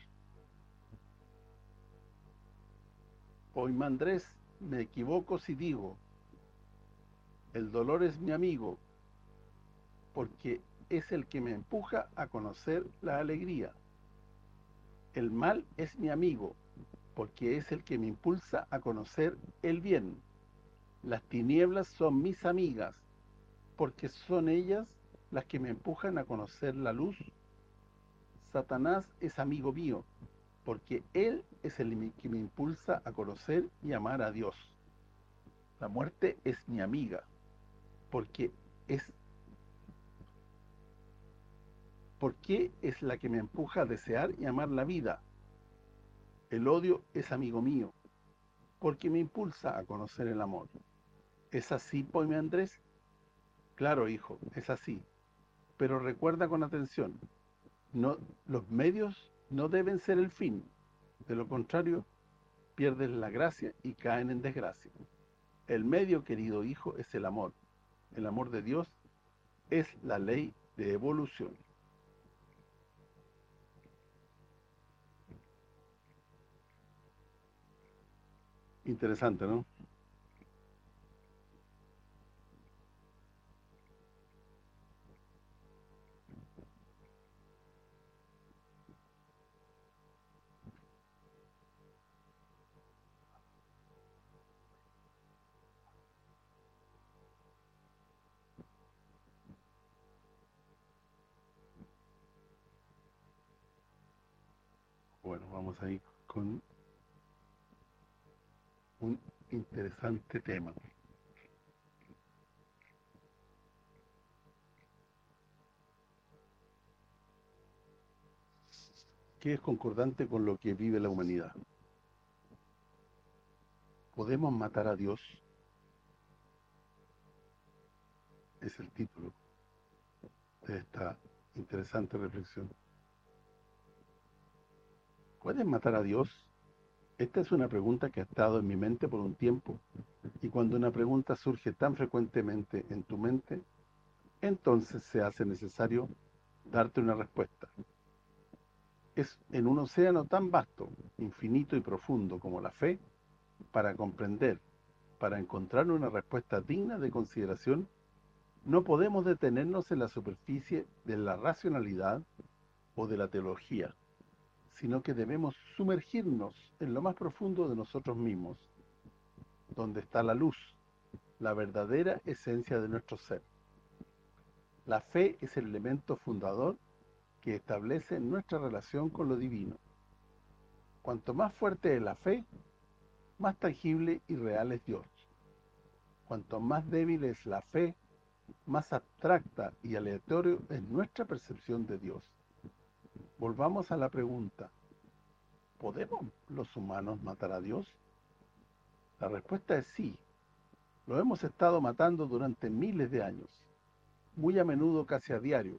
Poimandrés me equivoco si digo, el dolor es mi amigo, porque es el que me empuja a conocer la alegría. El mal es mi amigo, porque es el que me impulsa a conocer el bien. Las tinieblas son mis amigas, porque son ellas las que me empujan a conocer la luz. Satanás es amigo mío, porque Él es el que me impulsa a conocer y amar a Dios. La muerte es mi amiga, porque es porque es la que me empuja a desear y amar la vida. El odio es amigo mío, porque me impulsa a conocer el amor. ¿Es así, Poime Andrés? Claro, hijo, es así. Pero recuerda con atención, no los medios no deben ser el fin. De lo contrario, pierden la gracia y caen en desgracia. El medio, querido hijo, es el amor. El amor de Dios es la ley de evolución. Interesante, ¿no? Interesante tema. que es concordante con lo que vive la humanidad. ¿Podemos matar a Dios? Es el título de esta interesante reflexión. ¿Puedes matar a Dios? Esta es una pregunta que ha estado en mi mente por un tiempo, y cuando una pregunta surge tan frecuentemente en tu mente, entonces se hace necesario darte una respuesta. Es en un océano tan vasto, infinito y profundo como la fe, para comprender, para encontrar una respuesta digna de consideración, no podemos detenernos en la superficie de la racionalidad o de la teología, sino que debemos sumergirnos en lo más profundo de nosotros mismos, donde está la luz, la verdadera esencia de nuestro ser. La fe es el elemento fundador que establece nuestra relación con lo divino. Cuanto más fuerte es la fe, más tangible y real es Dios. Cuanto más débil es la fe, más abstracta y aleatorio es nuestra percepción de Dios. Volvamos a la pregunta, ¿podemos los humanos matar a Dios? La respuesta es sí. Lo hemos estado matando durante miles de años, muy a menudo casi a diario,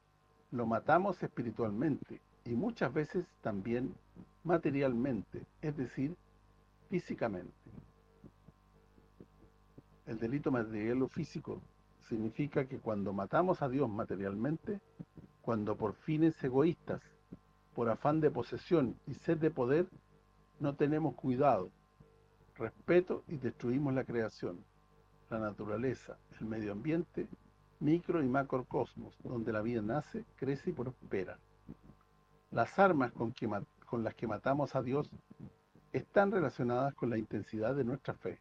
lo matamos espiritualmente y muchas veces también materialmente, es decir, físicamente. El delito material o físico significa que cuando matamos a Dios materialmente, cuando por fines egoístas, por afán de posesión y sed de poder, no tenemos cuidado, respeto y destruimos la creación, la naturaleza, el medio ambiente micro y macrocosmos, donde la vida nace, crece y prospera. Las armas con, las que matamos a Dios están relacionadas con la intensidad de nuestra fe.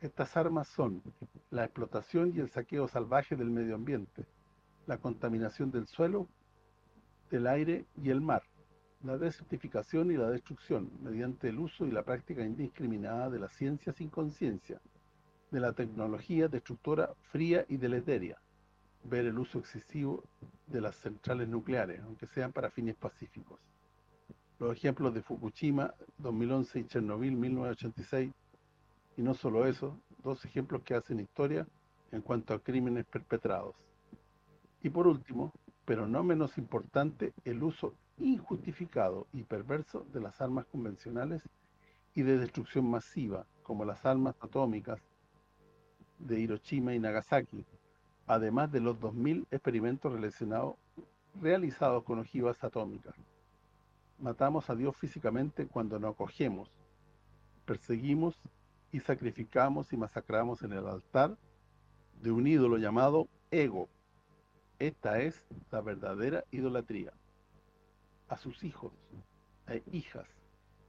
Estas armas son la explotación y el saqueo salvaje del medio ambiente, la contaminación del suelo, del aire y el mar, la desertificación y la destrucción mediante el uso y la práctica indiscriminada de la ciencia sin conciencia, de la tecnología destructora fría y deleteria, ver el uso excesivo de las centrales nucleares, aunque sean para fines pacíficos. Los ejemplos de Fukushima 2011 y Chernobyl 1986, y no solo eso, dos ejemplos que hacen historia en cuanto a crímenes perpetrados. Y por último, pero no menos importante, el uso injustificado y perverso de las armas convencionales y de destrucción masiva, como las armas atómicas, de Hiroshima y Nagasaki, además de los 2.000 experimentos relacionados realizados con ojivas atómicas. Matamos a Dios físicamente cuando nos acogemos, perseguimos y sacrificamos y masacramos en el altar de un ídolo llamado ego. Esta es la verdadera idolatría. A sus hijos e hijas,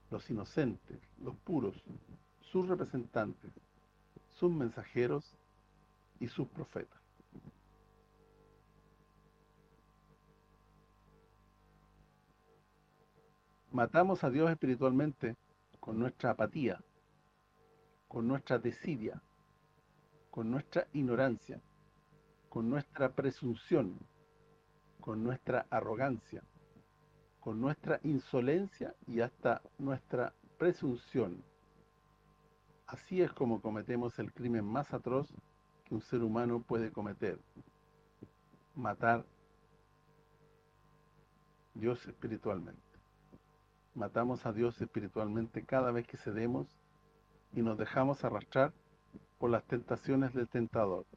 los inocentes, los puros, sus representantes, sus mensajeros y sus profetas. Matamos a Dios espiritualmente con nuestra apatía, con nuestra desidia, con nuestra ignorancia, con nuestra presunción, con nuestra arrogancia, con nuestra insolencia y hasta nuestra presunción Así es como cometemos el crimen más atroz que un ser humano puede cometer. Matar Dios espiritualmente. Matamos a Dios espiritualmente cada vez que cedemos y nos dejamos arrastrar por las tentaciones del tentador.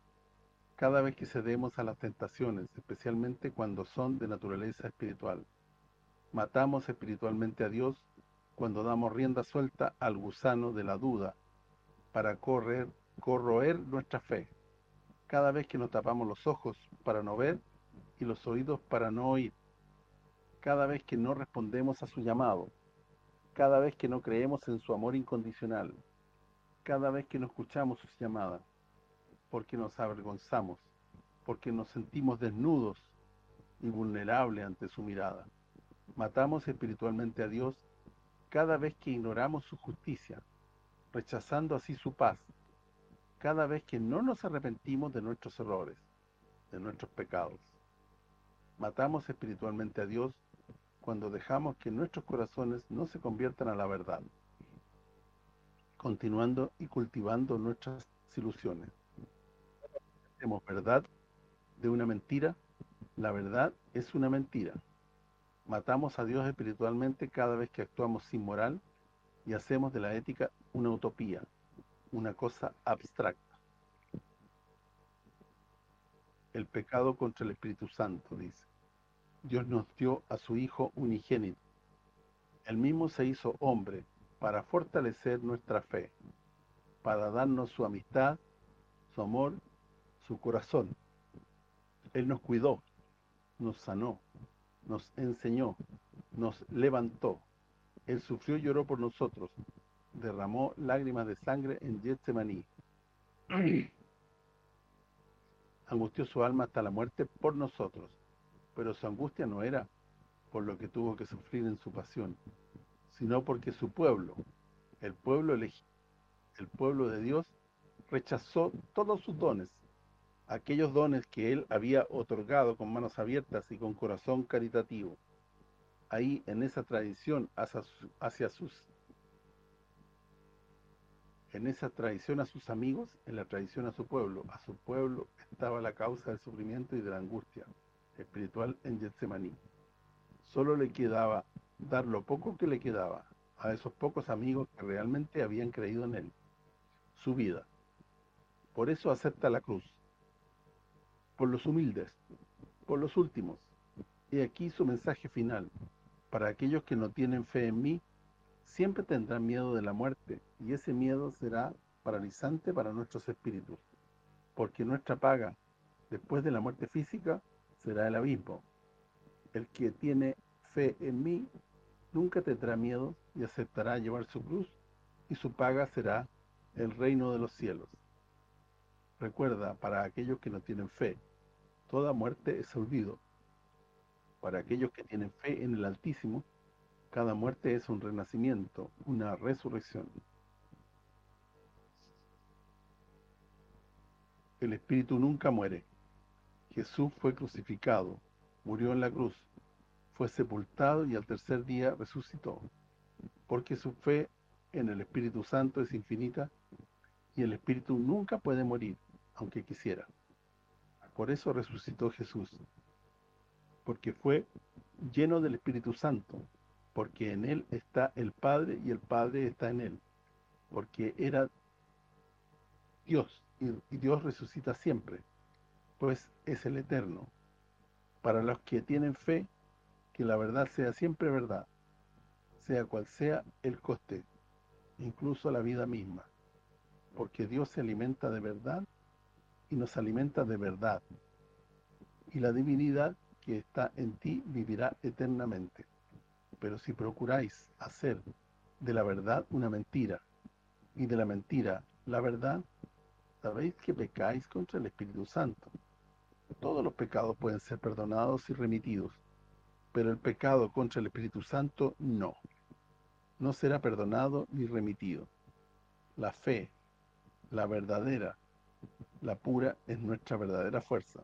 Cada vez que cedemos a las tentaciones, especialmente cuando son de naturaleza espiritual. Matamos espiritualmente a Dios cuando damos rienda suelta al gusano de la duda, para correr, corroer nuestra fe. Cada vez que nos tapamos los ojos para no ver y los oídos para no oír. Cada vez que no respondemos a su llamado. Cada vez que no creemos en su amor incondicional. Cada vez que no escuchamos sus llamadas. Porque nos avergonzamos. Porque nos sentimos desnudos y vulnerables ante su mirada. Matamos espiritualmente a Dios cada vez que ignoramos su justicia, rechazando así su paz, cada vez que no nos arrepentimos de nuestros errores, de nuestros pecados. Matamos espiritualmente a Dios cuando dejamos que nuestros corazones no se conviertan a la verdad, continuando y cultivando nuestras ilusiones. Verdad de una mentira, la verdad es una mentira. Matamos a Dios espiritualmente cada vez que actuamos sin moral y hacemos de la ética una utopía, una cosa abstracta. El pecado contra el Espíritu Santo, dice. Dios nos dio a su Hijo unigénito. El mismo se hizo hombre para fortalecer nuestra fe, para darnos su amistad, su amor, su corazón. Él nos cuidó, nos sanó, nos enseñó, nos levantó. Él sufrió y lloró por nosotros, derramó lágrimas de sangre en Getsemaní. *clears throat* Angustió su alma hasta la muerte por nosotros, pero su angustia no era por lo que tuvo que sufrir en su pasión, sino porque su pueblo, el pueblo elegido, el pueblo de Dios, rechazó todos sus dones, aquellos dones que él había otorgado con manos abiertas y con corazón caritativo. Ahí, en esa tradición hacia, sus en esa tradición a sus amigos, en la tradición a su pueblo, a su pueblo estaba la causa del sufrimiento y de la angustia espiritual en Getsemaní. Solo le quedaba dar lo poco que le quedaba a esos pocos amigos que realmente habían creído en él, su vida. Por eso acepta la cruz, por los humildes, por los últimos. Y aquí su mensaje final, para aquellos que no tienen fe en mí, siempre tendrán miedo de la muerte, y ese miedo será paralizante para nuestros espíritus, porque nuestra paga, después de la muerte física, será el abismo. El que tiene fe en mí, nunca tendrá miedo y aceptará llevar su cruz, y su paga será el reino de los cielos. Recuerda, para aquellos que no tienen fe, toda muerte es olvido. Para aquellos que tienen fe en el Altísimo, cada muerte es un renacimiento, una resurrección. El Espíritu nunca muere. Jesús fue crucificado, murió en la cruz, fue sepultado y al tercer día resucitó, porque su fe en el Espíritu Santo es infinita y el Espíritu nunca puede morir, aunque quisiera. Por eso resucitó Jesús, porque fue lleno del Espíritu Santo, porque en él está el Padre y el Padre está en él, porque era Dios, y Dios resucita siempre, pues es el Eterno. Para los que tienen fe, que la verdad sea siempre verdad, sea cual sea el coste, incluso la vida misma, porque Dios se alimenta de verdad y nos alimenta de verdad, y la divinidad que está en ti vivirá eternamente. Pero si procuráis hacer de la verdad una mentira, y de la mentira la verdad, sabéis que pecáis contra el Espíritu Santo. Todos los pecados pueden ser perdonados y remitidos, pero el pecado contra el Espíritu Santo no. No será perdonado ni remitido. La fe, la verdadera, la pura, es nuestra verdadera fuerza.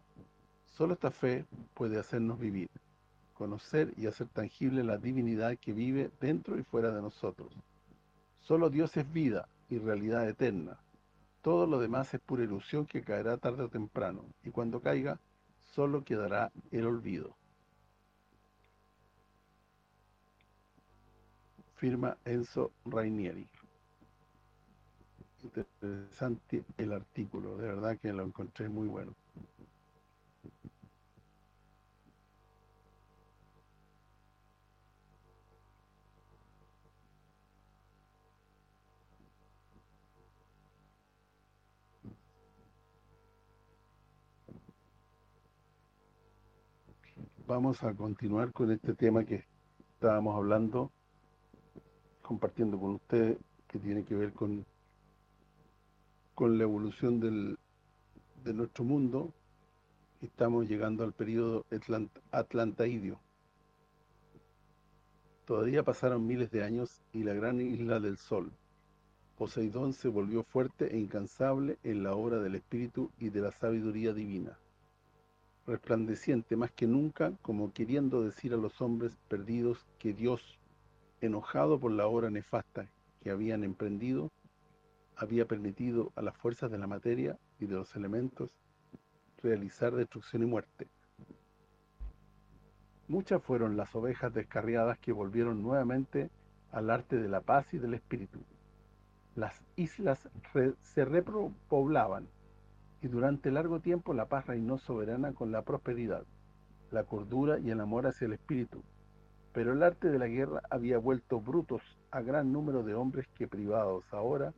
Solo esta fe puede hacernos vivir conocer y hacer tangible la divinidad que vive dentro y fuera de nosotros. Solo Dios es vida y realidad eterna. Todo lo demás es pura ilusión que caerá tarde o temprano, y cuando caiga, solo quedará el olvido. Firma Enzo Rainieri. Interesante el artículo, de verdad que lo encontré muy bueno. vamos a continuar con este tema que estábamos hablando, compartiendo con ustedes, que tiene que ver con, con la evolución del, de nuestro mundo. Estamos llegando al periodo atlantaidio. Todavía pasaron miles de años y la gran isla del Sol, Poseidón se volvió fuerte e incansable en la obra del espíritu y de la sabiduría divina, resplandeciente más que nunca como queriendo decir a los hombres perdidos que Dios, enojado por la obra nefasta que habían emprendido, había permitido a las fuerzas de la materia y de los elementos realizar destrucción y muerte. Muchas fueron las ovejas descarriadas que volvieron nuevamente al arte de la paz y del espíritu. Las islas se repoblaban y durante largo tiempo la paz reinó soberana con la prosperidad, la cordura y el amor hacia el espíritu. Pero el arte de la guerra había vuelto brutos a gran número de hombres que privados ahora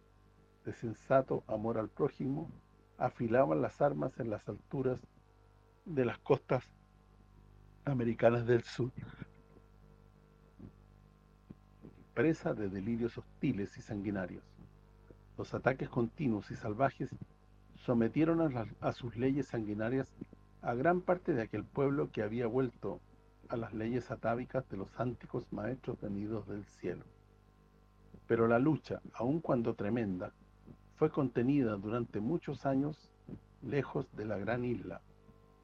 de sensato amor al prójimo, afilaban las armas en las alturas de las costas americanas del sur. Presa de delirios hostiles y sanguinarios. Los ataques continuos y salvajes sometieron a, sus leyes sanguinarias a gran parte de aquel pueblo que había vuelto a las leyes atávicas de los ánticos maestros venidos del cielo. Pero la lucha, aun cuando tremenda, fue contenida durante muchos años lejos de la gran isla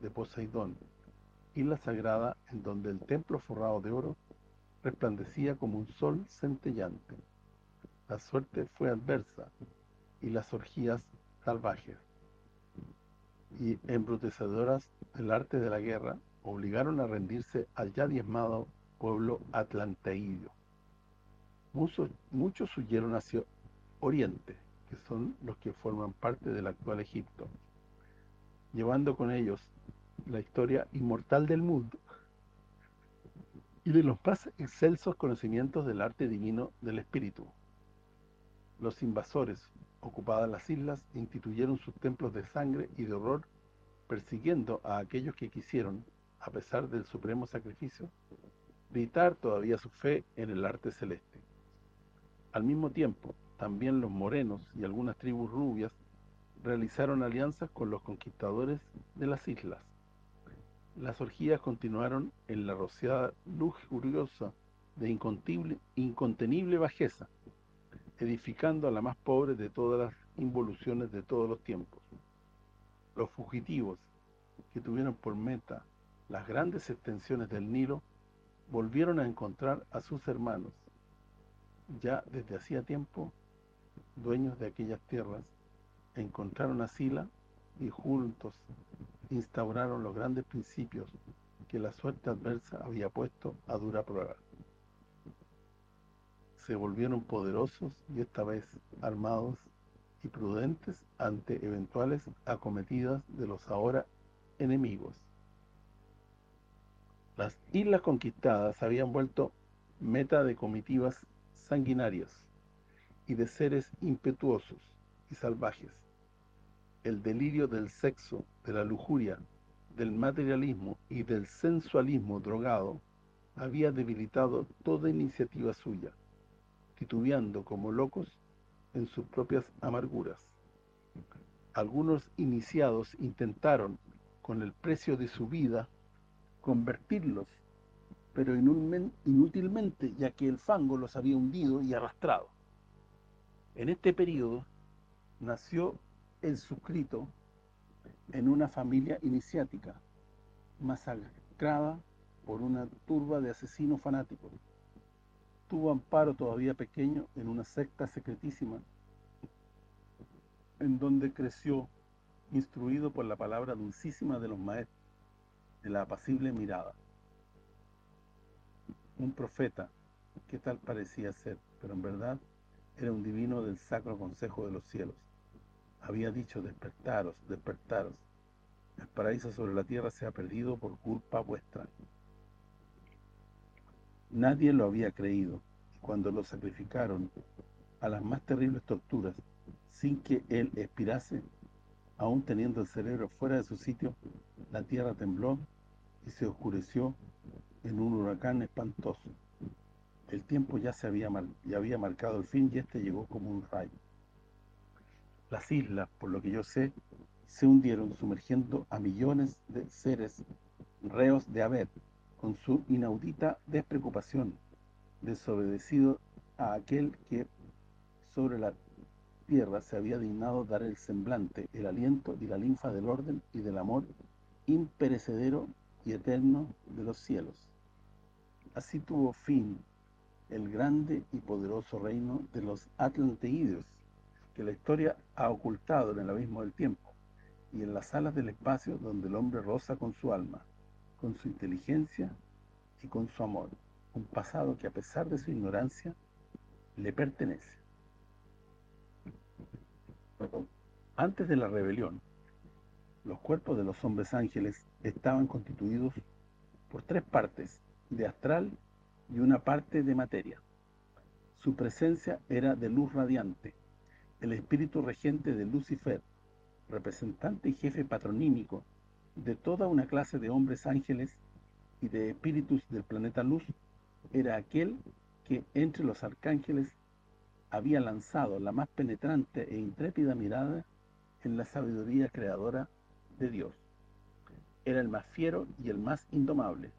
de Poseidón, isla sagrada en donde el templo forrado de oro resplandecía como un sol centellante. La suerte fue adversa y las orgías salvajes y embrutecedoras del arte de la guerra obligaron a rendirse al ya diezmado pueblo atlanteído. Muchos, muchos huyeron hacia Oriente, que son los que forman parte del actual Egipto, llevando con ellos la historia inmortal del mundo y de los más excelsos conocimientos del arte divino del espíritu. Los invasores, ocupadas las islas, instituyeron sus templos de sangre y de horror, persiguiendo a aquellos que quisieron, a pesar del supremo sacrificio, gritar todavía su fe en el arte celeste. Al mismo tiempo, también los morenos y algunas tribus rubias realizaron alianzas con los conquistadores de las islas. Las orgías continuaron en la rociada lujuriosa de incontenible bajeza, edificando a la más pobre de todas las involuciones de todos los tiempos. Los fugitivos, que tuvieron por meta las grandes extensiones del Nilo, volvieron a encontrar a sus hermanos, ya desde hacía tiempo dueños de aquellas tierras, encontraron a Sila y juntos instauraron los grandes principios que la suerte adversa había puesto a dura prueba. Se volvieron poderosos y esta vez armados y prudentes ante eventuales acometidas de los ahora enemigos. Las islas conquistadas habían vuelto meta de comitivas sanguinarias, y de seres impetuosos y salvajes. El delirio del sexo, de la lujuria, del materialismo y del sensualismo drogado había debilitado toda iniciativa suya, titubeando como locos en sus propias amarguras. Algunos iniciados intentaron, con el precio de su vida, convertirlos, pero inútilmente, ya que el fango los había hundido y arrastrado. En este periodo nació el suscrito en una familia iniciática, masacrada por una turba de asesinos fanáticos. Tuvo amparo todavía pequeño en una secta secretísima, en donde creció, instruido por la palabra dulcísima de los maestros, de la apacible mirada. Un profeta, que tal parecía ser, pero en verdad era un divino del sacro consejo de los cielos. Había dicho, despertaros, despertaros. El paraíso sobre la tierra se ha perdido por culpa vuestra. Nadie lo había creído, y cuando lo sacrificaron a las más terribles torturas, sin que él expirase, aún teniendo el cerebro fuera de su sitio, la tierra tembló y se oscureció en un huracán espantoso. El tiempo ya se había, ya había marcado el fin y este llegó como un rayo. Las islas, por lo que yo sé, se hundieron sumergiendo a millones de seres reos de haber, con su inaudita despreocupación, desobedecido a aquel que sobre la tierra se había dignado dar el semblante, el aliento y la linfa del orden y del amor imperecedero y eterno de los cielos. Así tuvo fin el grande y poderoso reino de los Atlanteídeos, que la historia ha ocultado en el abismo del tiempo, y en las alas del espacio donde el hombre roza con su alma, con su inteligencia y con su amor, un pasado que a pesar de su ignorancia le pertenece. Antes de la rebelión, los cuerpos de los hombres ángeles estaban constituidos por tres partes, de astral y una parte de materia. Su presencia era de luz radiante, el espíritu regente de Lucifer, representante y jefe patronímico de toda una clase de hombres ángeles y de espíritus del planeta Luz, era aquel que entre los arcángeles había lanzado la más penetrante e intrépida mirada en la sabiduría creadora de Dios. Era el más fiero y el más indomable.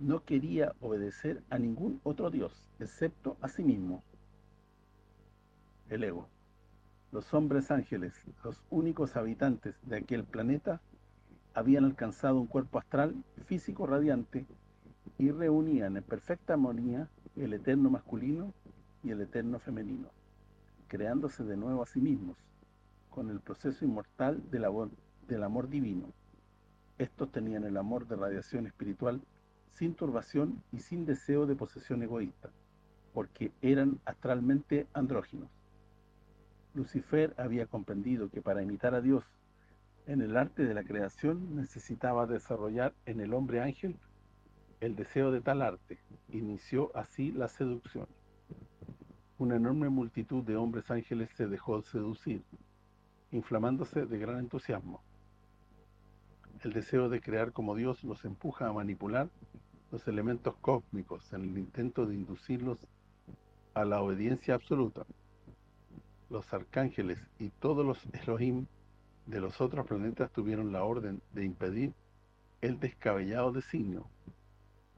No quería obedecer a ningún otro Dios, excepto a sí mismo. El ego. Los hombres ángeles, los únicos habitantes de aquel planeta, habían alcanzado un cuerpo astral físico radiante y reunían en perfecta armonía el eterno masculino y el eterno femenino, creándose de nuevo a sí mismos, con el proceso inmortal del amor, divino. Estos tenían el amor de radiación espiritual sin turbación y sin deseo de posesión egoísta, porque eran astralmente andróginos. Lucifer había comprendido que para imitar a Dios en el arte de la creación necesitaba desarrollar en el hombre ángel el deseo de tal arte. Inició así la seducción. Una enorme multitud de hombres ángeles se dejó seducir, inflamándose de gran entusiasmo. El deseo de crear como Dios los empuja a manipular los elementos cósmicos en el intento de inducirlos a la obediencia absoluta. Los arcángeles y todos los Elohim de los otros planetas tuvieron la orden de impedir el descabellado designio,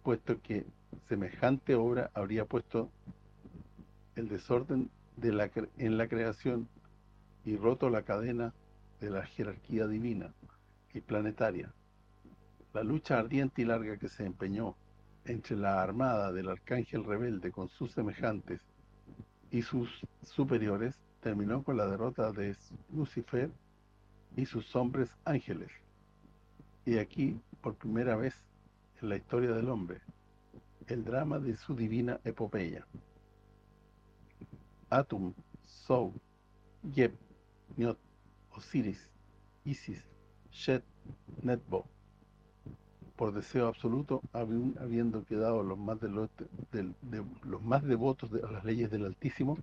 puesto que semejante obra habría puesto el desorden de la en la creación y roto la cadena de la jerarquía divina y planetaria. La lucha ardiente y larga que se empeñó entre la armada del arcángel rebelde con sus semejantes y sus superiores terminó con la derrota de Lucifer y sus hombres ángeles. Y aquí, por primera vez en la historia del hombre, el drama de su divina epopeya. Atum, Sou, Yeb, Nyot, Osiris, Isis, Shet, Netbo, por deseo absoluto, habiendo quedado los más devotos de las leyes del Altísimo,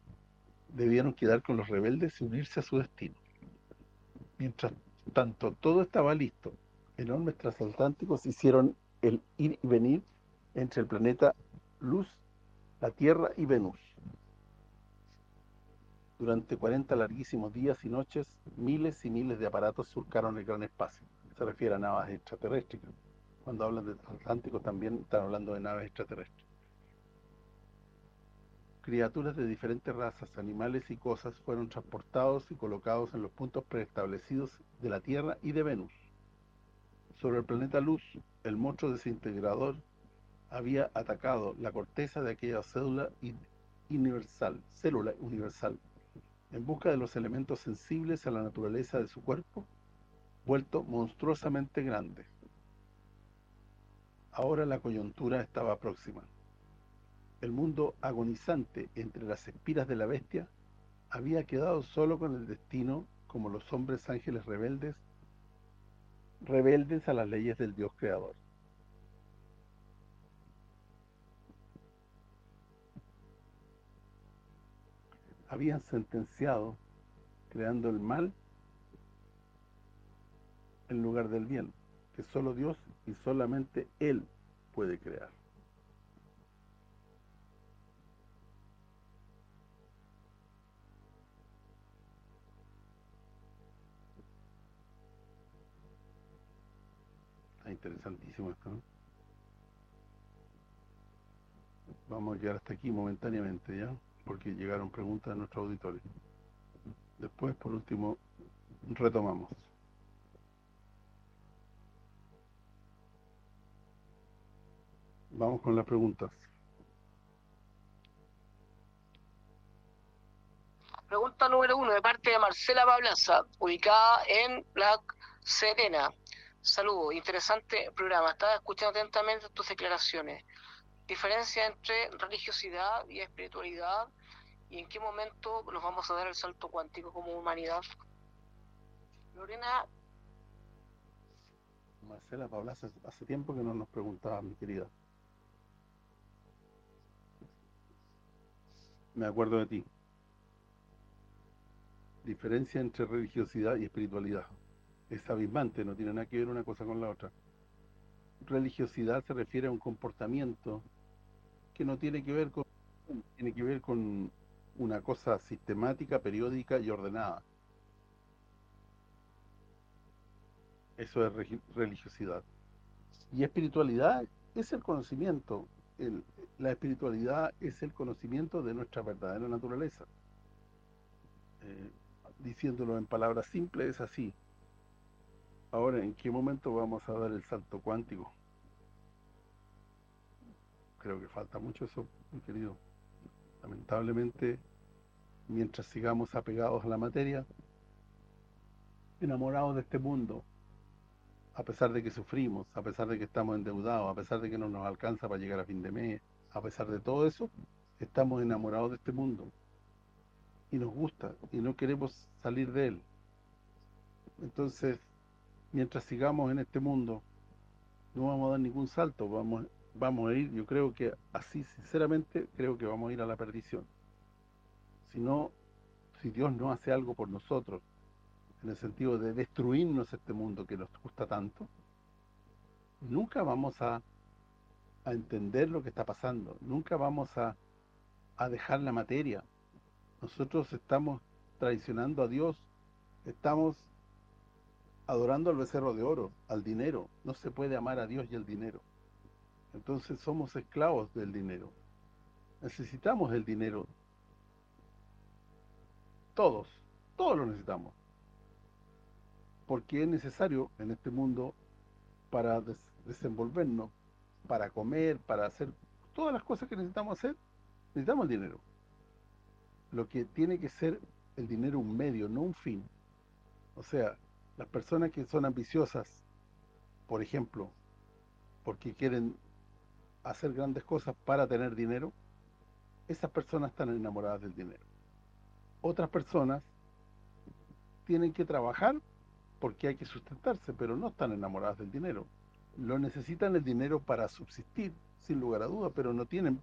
debieron quedar con los rebeldes y unirse a su destino. Mientras tanto todo estaba listo, enormes transatlánticos hicieron el ir y venir entre el planeta Luz, la Tierra y Venus. Durante 40 larguísimos días y noches, miles y miles de aparatos surcaron el gran espacio. Se refiere a naves extraterrestres. Cuando hablan de transatlánticos también están hablando de naves extraterrestres criaturas de diferentes razas, animales y cosas fueron transportados y colocados en los puntos preestablecidos de la Tierra y de Venus. Sobre el planeta Luz, el monstruo desintegrador había atacado la corteza de aquella célula universal, célula universal, en busca de los elementos sensibles a la naturaleza de su cuerpo, vuelto monstruosamente grande. Ahora la coyuntura estaba próxima el mundo agonizante entre las espiras de la bestia había quedado solo con el destino como los hombres ángeles rebeldes, rebeldes a las leyes del Dios creador. Habían sentenciado, creando el mal en lugar del bien, que solo Dios y solamente Él puede crear. interesantísimo esto, Vamos a quedar hasta aquí momentáneamente, ¿ya? Porque llegaron preguntas de nuestro auditorio. Después, por último, retomamos. Vamos con las preguntas. Pregunta número uno, de parte de Marcela Pablaza, ubicada en La Serena. Saludos, interesante programa. Estaba escuchando atentamente tus declaraciones. Diferencia entre religiosidad y espiritualidad y en qué momento nos vamos a dar el salto cuántico como humanidad. Lorena. Marcela Pablaza, hace tiempo que no nos preguntaba, mi querida. Me acuerdo de ti diferencia entre religiosidad y espiritualidad. Es abismante, no tiene nada que ver una cosa con la otra. Religiosidad se refiere a un comportamiento que no tiene que ver con tiene que ver con una cosa sistemática, periódica y ordenada. Eso es religiosidad. Y espiritualidad es el conocimiento. la espiritualidad es el conocimiento de nuestra verdadera naturaleza. Eh, diciéndolo en palabras simples, es así. Ahora, ¿en qué momento vamos a dar el salto cuántico? Creo que falta mucho eso, mi querido. Lamentablemente, mientras sigamos apegados a la materia, enamorados de este mundo, a pesar de que sufrimos, a pesar de que estamos endeudados, a pesar de que no nos alcanza para llegar a fin de mes, a pesar de todo eso, estamos enamorados de este mundo y nos gusta y no queremos salir de él. Entonces, mientras sigamos en este mundo, no vamos a dar ningún salto, vamos vamos a ir, yo creo que así sinceramente, creo que vamos a ir a la perdición. Si no, si Dios no hace algo por nosotros, en el sentido de destruirnos este mundo que nos gusta tanto, nunca vamos a, a entender lo que está pasando, nunca vamos a, a dejar la materia, nosotros estamos traicionando a Dios, estamos adorando al becerro de oro, al dinero. No se puede amar a Dios y al dinero. Entonces somos esclavos del dinero. Necesitamos el dinero. Todos, todos lo necesitamos. Porque es necesario en este mundo para desenvolvernos, para comer, para hacer todas las cosas que necesitamos hacer, necesitamos el dinero lo que tiene que ser el dinero un medio, no un fin. O sea, las personas que son ambiciosas, por ejemplo, porque quieren hacer grandes cosas para tener dinero, esas personas están enamoradas del dinero. Otras personas tienen que trabajar porque hay que sustentarse, pero no están enamoradas del dinero. Lo necesitan el dinero para subsistir, sin lugar a duda, pero no tienen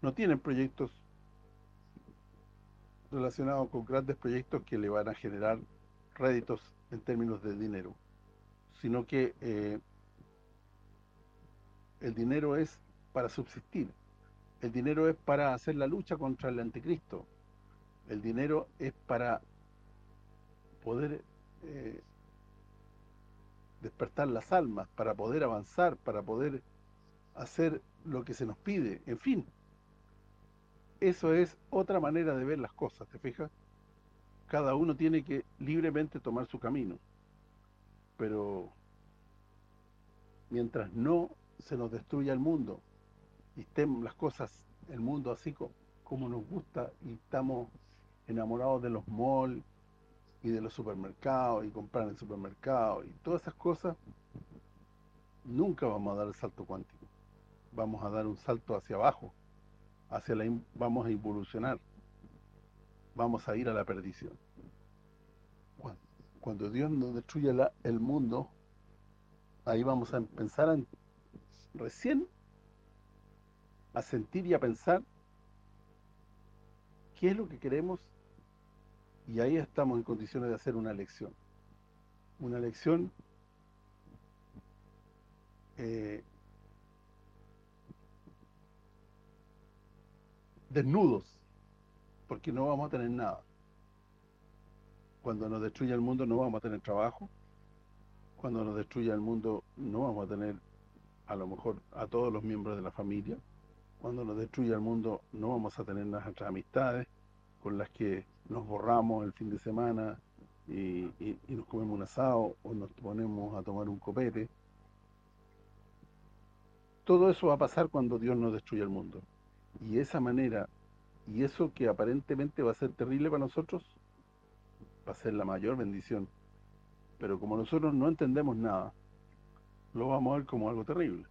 no tienen proyectos relacionado con grandes proyectos que le van a generar réditos en términos de dinero, sino que eh, el dinero es para subsistir, el dinero es para hacer la lucha contra el anticristo, el dinero es para poder eh, despertar las almas, para poder avanzar, para poder hacer lo que se nos pide, en fin, eso es otra manera de ver las cosas, ¿te fijas? Cada uno tiene que libremente tomar su camino. Pero mientras no se nos destruya el mundo y estén las cosas, el mundo así como, nos gusta y estamos enamorados de los malls y de los supermercados y comprar en el supermercado y todas esas cosas, nunca vamos a dar el salto cuántico. Vamos a dar un salto hacia abajo hacia la vamos a involucionar, vamos a ir a la perdición. Cuando, Dios nos destruye el mundo, ahí vamos a a, recién a sentir y a pensar qué es lo que queremos y ahí estamos en condiciones de hacer una elección. Una elección eh, desnudos, porque no vamos a tener nada. Cuando nos destruya el mundo no vamos a tener trabajo, cuando nos destruya el mundo no vamos a tener a lo mejor a todos los miembros de la familia, cuando nos destruya el mundo no vamos a tener nuestras amistades con las que nos borramos el fin de semana y, nos comemos un asado o nos ponemos a tomar un copete. Todo eso va a pasar cuando Dios nos destruya el mundo. Y esa manera, y eso que aparentemente va a ser terrible para nosotros, va a ser la mayor bendición. Pero como nosotros no entendemos nada, lo vamos a ver como algo terrible.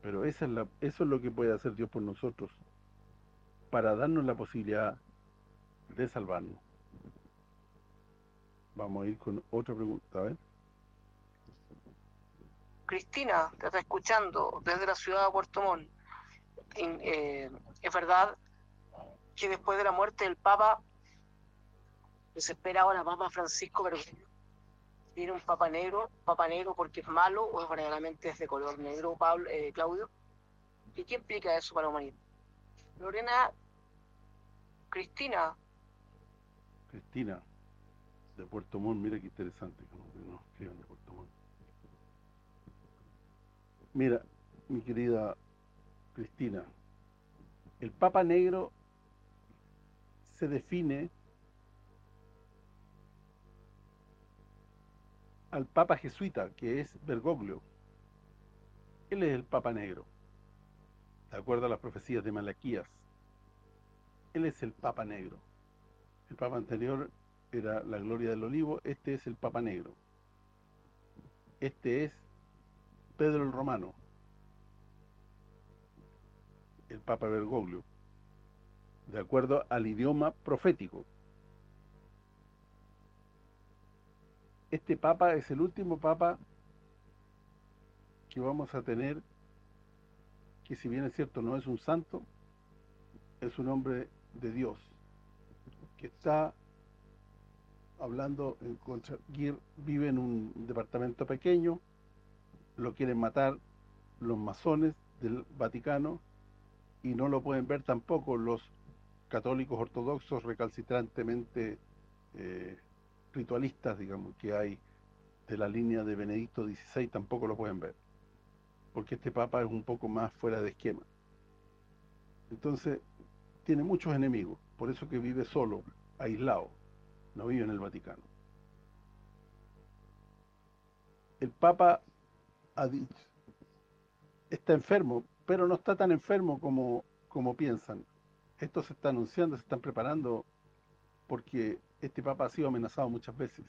Pero esa es la, eso es lo que puede hacer Dios por nosotros, para darnos la posibilidad de salvarnos. Vamos a ir con otra pregunta. Cristina, te está escuchando desde la ciudad de Puerto Montt. Eh, es verdad que después de la muerte del Papa, se espera ahora Papa Francisco, pero viene un Papa negro, Papa negro porque es malo o es es de color negro, Pablo, eh, Claudio. ¿Y qué implica eso para la humanidad? Lorena, Cristina. Cristina, de Puerto Montt, mira qué interesante que nos escriban de Puerto Montt. Mira, mi querida Cristina, el Papa Negro se define al Papa Jesuita, que es Bergoglio. Él es el Papa Negro, de acuerdo a las profecías de Malaquías. Él es el Papa Negro. El Papa anterior era la gloria del olivo, este es el Papa Negro. Este es Pedro el Romano, el Papa Bergoglio, de acuerdo al idioma profético. este papa es el último papa que vamos a tener, que si bien es cierto no es un santo, es un hombre de Dios, que está hablando en contra, vive en un departamento pequeño, lo quieren matar los masones del Vaticano y no lo pueden ver tampoco los católicos ortodoxos recalcitrantemente eh, ritualistas, digamos, que hay de la línea de Benedicto XVI tampoco lo pueden ver, porque este Papa es un poco más fuera de esquema. Entonces, tiene muchos enemigos, por eso que vive solo, aislado, no vive en el Vaticano. El Papa ha dicho, está enfermo, pero no está tan enfermo como, como piensan. Esto se está anunciando, se están preparando porque este Papa ha sido amenazado muchas veces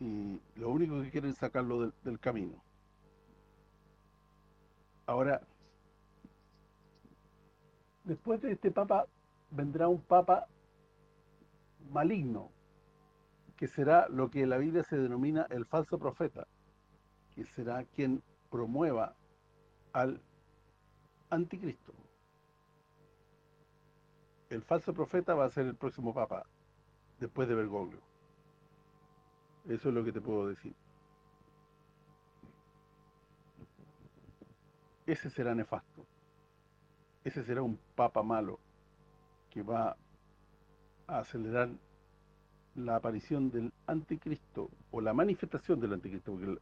y lo único que quieren es sacarlo del, camino. Ahora, después de este Papa vendrá un Papa maligno, que será lo que en la Biblia se denomina el falso profeta, que será quien promueva al anticristo. El falso profeta va a ser el próximo Papa, después de Bergoglio. Eso es lo que te puedo decir. Ese será nefasto. Ese será un papa malo que va a acelerar la aparición del anticristo o la manifestación del anticristo, porque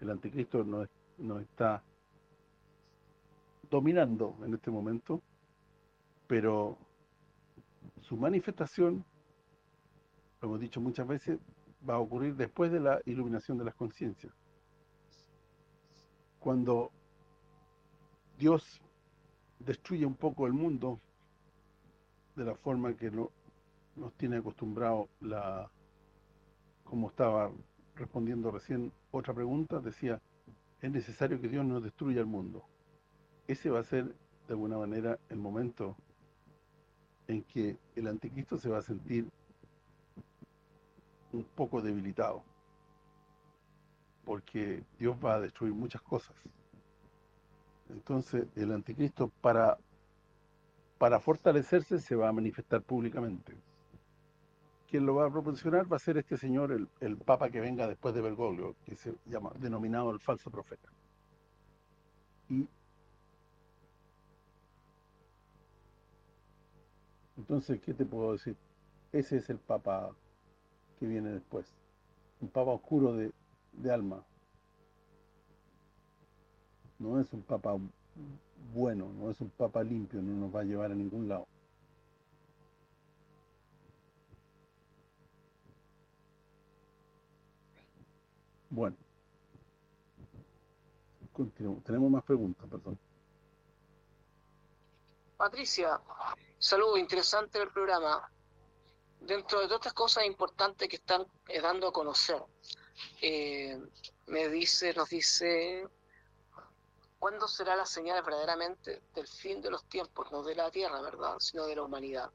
el, anticristo nos, nos está dominando en este momento, pero su manifestación lo hemos dicho muchas veces, va a ocurrir después de la iluminación de las conciencias. Cuando Dios destruye un poco el mundo de la forma que no, nos tiene acostumbrado la como estaba respondiendo recién otra pregunta, decía, es necesario que Dios nos destruya el mundo. Ese va a ser, de alguna manera, el momento en que el anticristo se va a sentir un poco debilitado. Porque Dios va a destruir muchas cosas. Entonces, el anticristo para para fortalecerse se va a manifestar públicamente. Quien lo va a proporcionar va a ser este señor, el, el Papa que venga después de Bergoglio, que se llama denominado el falso profeta. Y entonces, ¿qué te puedo decir? Ese es el Papa que viene después. Un papa oscuro de, alma. No es un papa bueno, no es un papa limpio, no nos va a llevar a ningún lado. Bueno. Continuamos. Tenemos más preguntas, perdón. Patricia, saludo, interesante el programa. Dentro de todas estas cosas importantes que están eh, dando a conocer, eh, me dice, nos dice, ¿cuándo será la señal verdaderamente del fin de los tiempos? No de la Tierra, ¿verdad? Sino de la humanidad.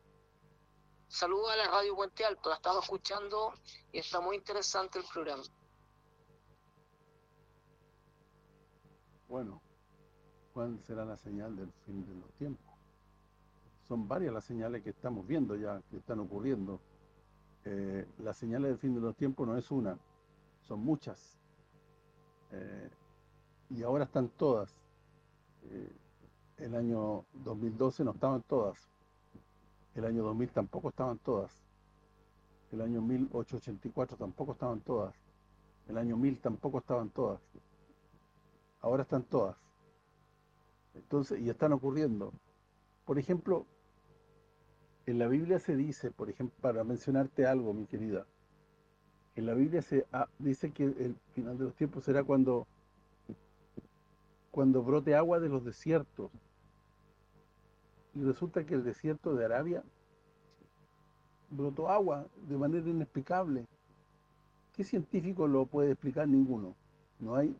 Saludo a la radio Puente Alto, la estado escuchando y está muy interesante el programa. Bueno, ¿cuál será la señal del fin de los tiempos? Son varias las señales que estamos viendo ya, que están ocurriendo. Eh, las señales del fin de los tiempos no es una, son muchas. Eh, y ahora están todas. Eh, el año 2012 no estaban todas. El año 2000 tampoco estaban todas. El año 1884 tampoco estaban todas. El año 1000 tampoco estaban todas ahora están todas. Entonces, y están ocurriendo. Por ejemplo, en la Biblia se dice, por ejemplo, para mencionarte algo, mi querida, en la Biblia se ah, dice que el final de los tiempos será cuando cuando brote agua de los desiertos. Y resulta que el desierto de Arabia brotó agua de manera inexplicable. ¿Qué científico lo puede explicar? Ninguno. No hay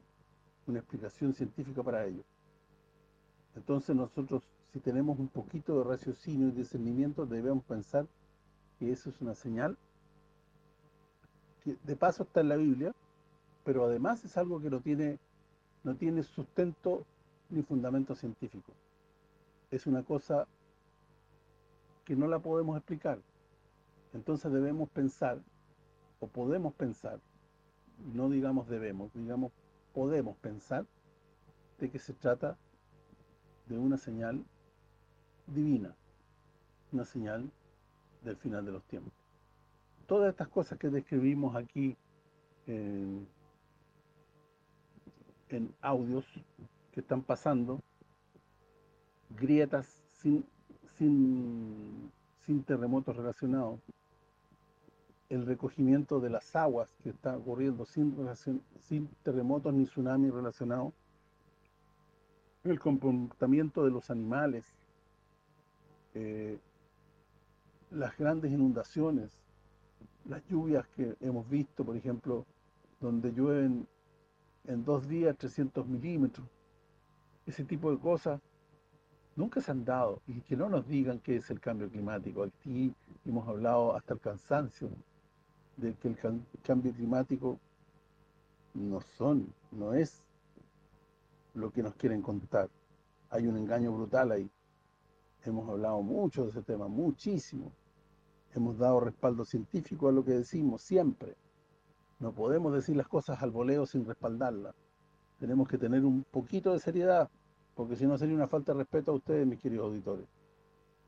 una explicación científica para ello. Entonces nosotros, si tenemos un poquito de raciocinio y discernimiento, debemos pensar que eso es una señal que de paso está en la Biblia, pero además es algo que no tiene no tiene sustento ni fundamento científico. Es una cosa que no la podemos explicar. Entonces debemos pensar, o podemos pensar, no digamos debemos, digamos podemos pensar de que se trata de una señal divina, una señal del final de los tiempos. Todas estas cosas que describimos aquí en, audios que están pasando, grietas sin, sin, sin terremotos relacionados, el recogimiento de las aguas que está ocurriendo sin, sin terremotos ni tsunamis relacionados, el comportamiento de los animales, eh, las grandes inundaciones, las lluvias que hemos visto, por ejemplo, donde llueven en dos días 300 milímetros, ese tipo de cosas nunca se han dado y que no nos digan qué es el cambio climático. Aquí hemos hablado hasta el cansancio de que el cambio climático no son, no es lo que nos quieren contar. Hay un engaño brutal ahí. Hemos hablado mucho de ese tema, muchísimo. Hemos dado respaldo científico a lo que decimos siempre. No podemos decir las cosas al voleo sin respaldarlas. Tenemos que tener un poquito de seriedad, porque si no sería una falta de respeto a ustedes, mis queridos auditores.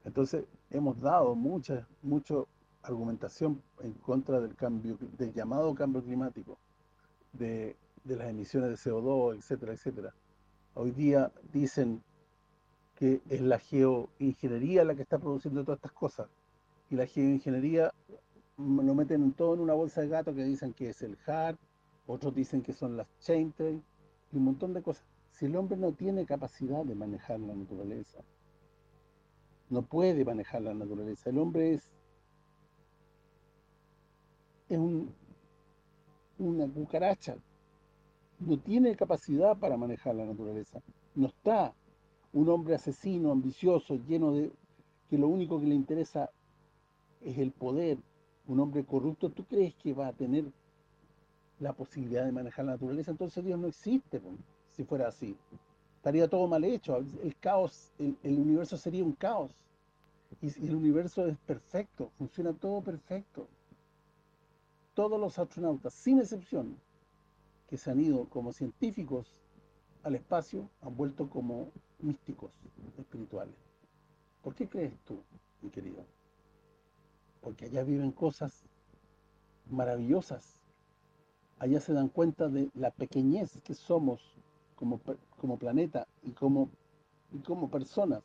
Entonces, hemos dado mucha, mucho argumentación en contra del cambio del llamado cambio climático, de, las emisiones de CO2, etcétera, etcétera. Hoy día dicen que es la geoingeniería la que está produciendo todas estas cosas. Y la geoingeniería lo meten todo en una bolsa de gato que dicen que es el HAR, otros dicen que son las chaintrail, y un montón de cosas. Si el hombre no tiene capacidad de manejar la naturaleza, no puede manejar la naturaleza. El hombre es es una cucaracha. No tiene capacidad para manejar la naturaleza. No está un hombre asesino, ambicioso, lleno de... que lo único que le interesa es el poder. Un hombre corrupto, ¿tú crees que va a tener la posibilidad de manejar la naturaleza? Entonces Dios no existe, si fuera así. Estaría todo mal hecho. El caos, el, universo sería un caos. Y el universo es perfecto, funciona todo perfecto todos los astronautas, sin excepción, que se han ido como científicos al espacio, han vuelto como místicos espirituales. ¿Por qué crees tú, mi querido? Porque allá viven cosas maravillosas. Allá se dan cuenta de la pequeñez que somos como, como planeta y como y como personas.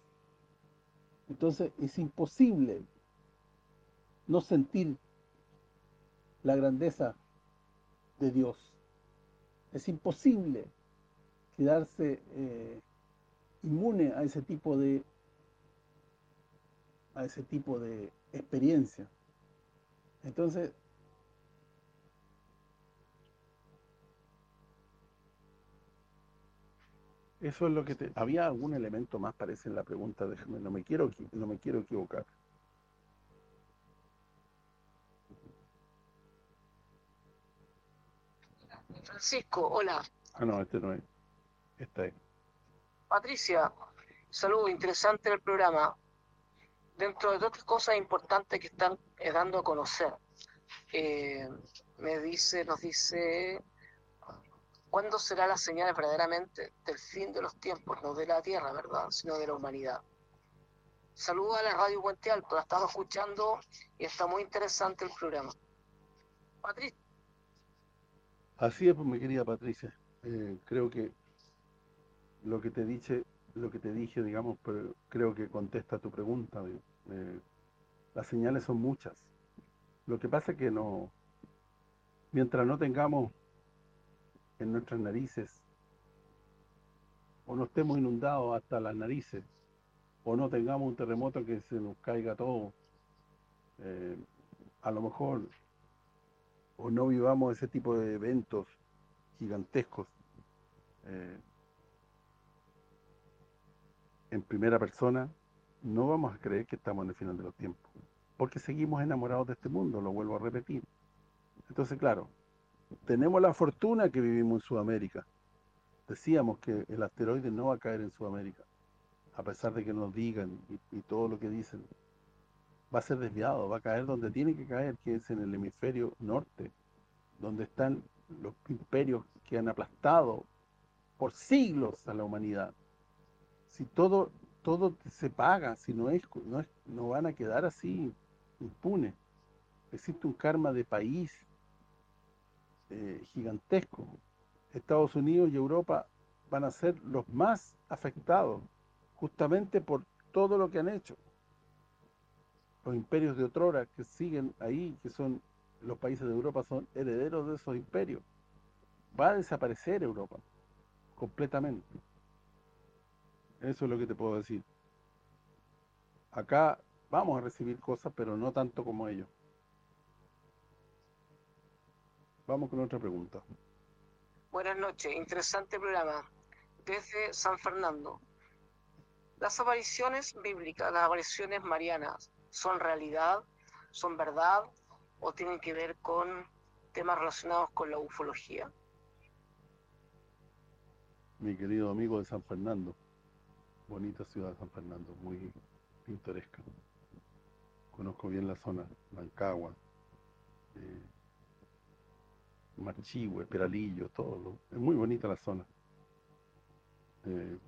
Entonces es imposible no sentir la grandeza de Dios. Es imposible quedarse eh, inmune a ese tipo de a ese tipo de experiencia. Entonces, eso es lo que te... Había algún elemento más, parece, en la pregunta, déjame, no me quiero, no me quiero equivocar. Francisco, hola. Ah, no, este no es. Esta es. Patricia, saludo, interesante el programa. Dentro de otras cosas importantes que están eh, dando a conocer, eh, me dice, nos dice, ¿cuándo será la señal verdaderamente del fin de los tiempos? No de la Tierra, ¿verdad? Sino de la humanidad. Saludo a la Radio Puente Alto, la estamos escuchando y está muy interesante el programa. Patricia. Así es, pues, mi querida Patricia. Eh, creo que lo que te dije, lo que te dije, digamos, pero creo que contesta tu pregunta. Eh, las señales son muchas. Lo que pasa es que no, mientras no tengamos en nuestras narices, o no estemos inundados hasta las narices, o no tengamos un terremoto que se nos caiga todo, eh, a lo mejor, o no vivamos ese tipo de eventos gigantescos, eh, en primera persona, no vamos a creer que estamos en el final de los tiempos. Porque seguimos enamorados de este mundo, lo vuelvo a repetir. Entonces, claro, tenemos la fortuna que vivimos en Sudamérica. Decíamos que el asteroide no va a caer en Sudamérica, a pesar de que nos digan y, todo lo que dicen. Va a ser desviado, va a caer donde tiene que caer, que es en el hemisferio norte, donde están los imperios que han aplastado por siglos a la humanidad si todo todo se paga, si no es no es, no van a quedar así impunes. Existe un karma de país eh, gigantesco. Estados Unidos y Europa van a ser los más afectados, justamente por todo lo que han hecho. Los imperios de otrora que siguen ahí, que son los países de Europa, son herederos de esos imperios. Va a desaparecer Europa, completamente. Eso es lo que te puedo decir. Acá vamos a recibir cosas, pero no tanto como ellos. Vamos con otra pregunta. Buenas noches, interesante programa. Desde San Fernando. Las apariciones bíblicas, las apariciones marianas, ¿son realidad? ¿Son verdad? ¿O tienen que ver con temas relacionados con la ufología? Mi querido amigo de San Fernando bonita ciudad de San Fernando, muy pintoresca. Conozco bien la zona, Mancagua, eh, Marchihue, Peralillo, todo. es muy bonita la zona. Eh,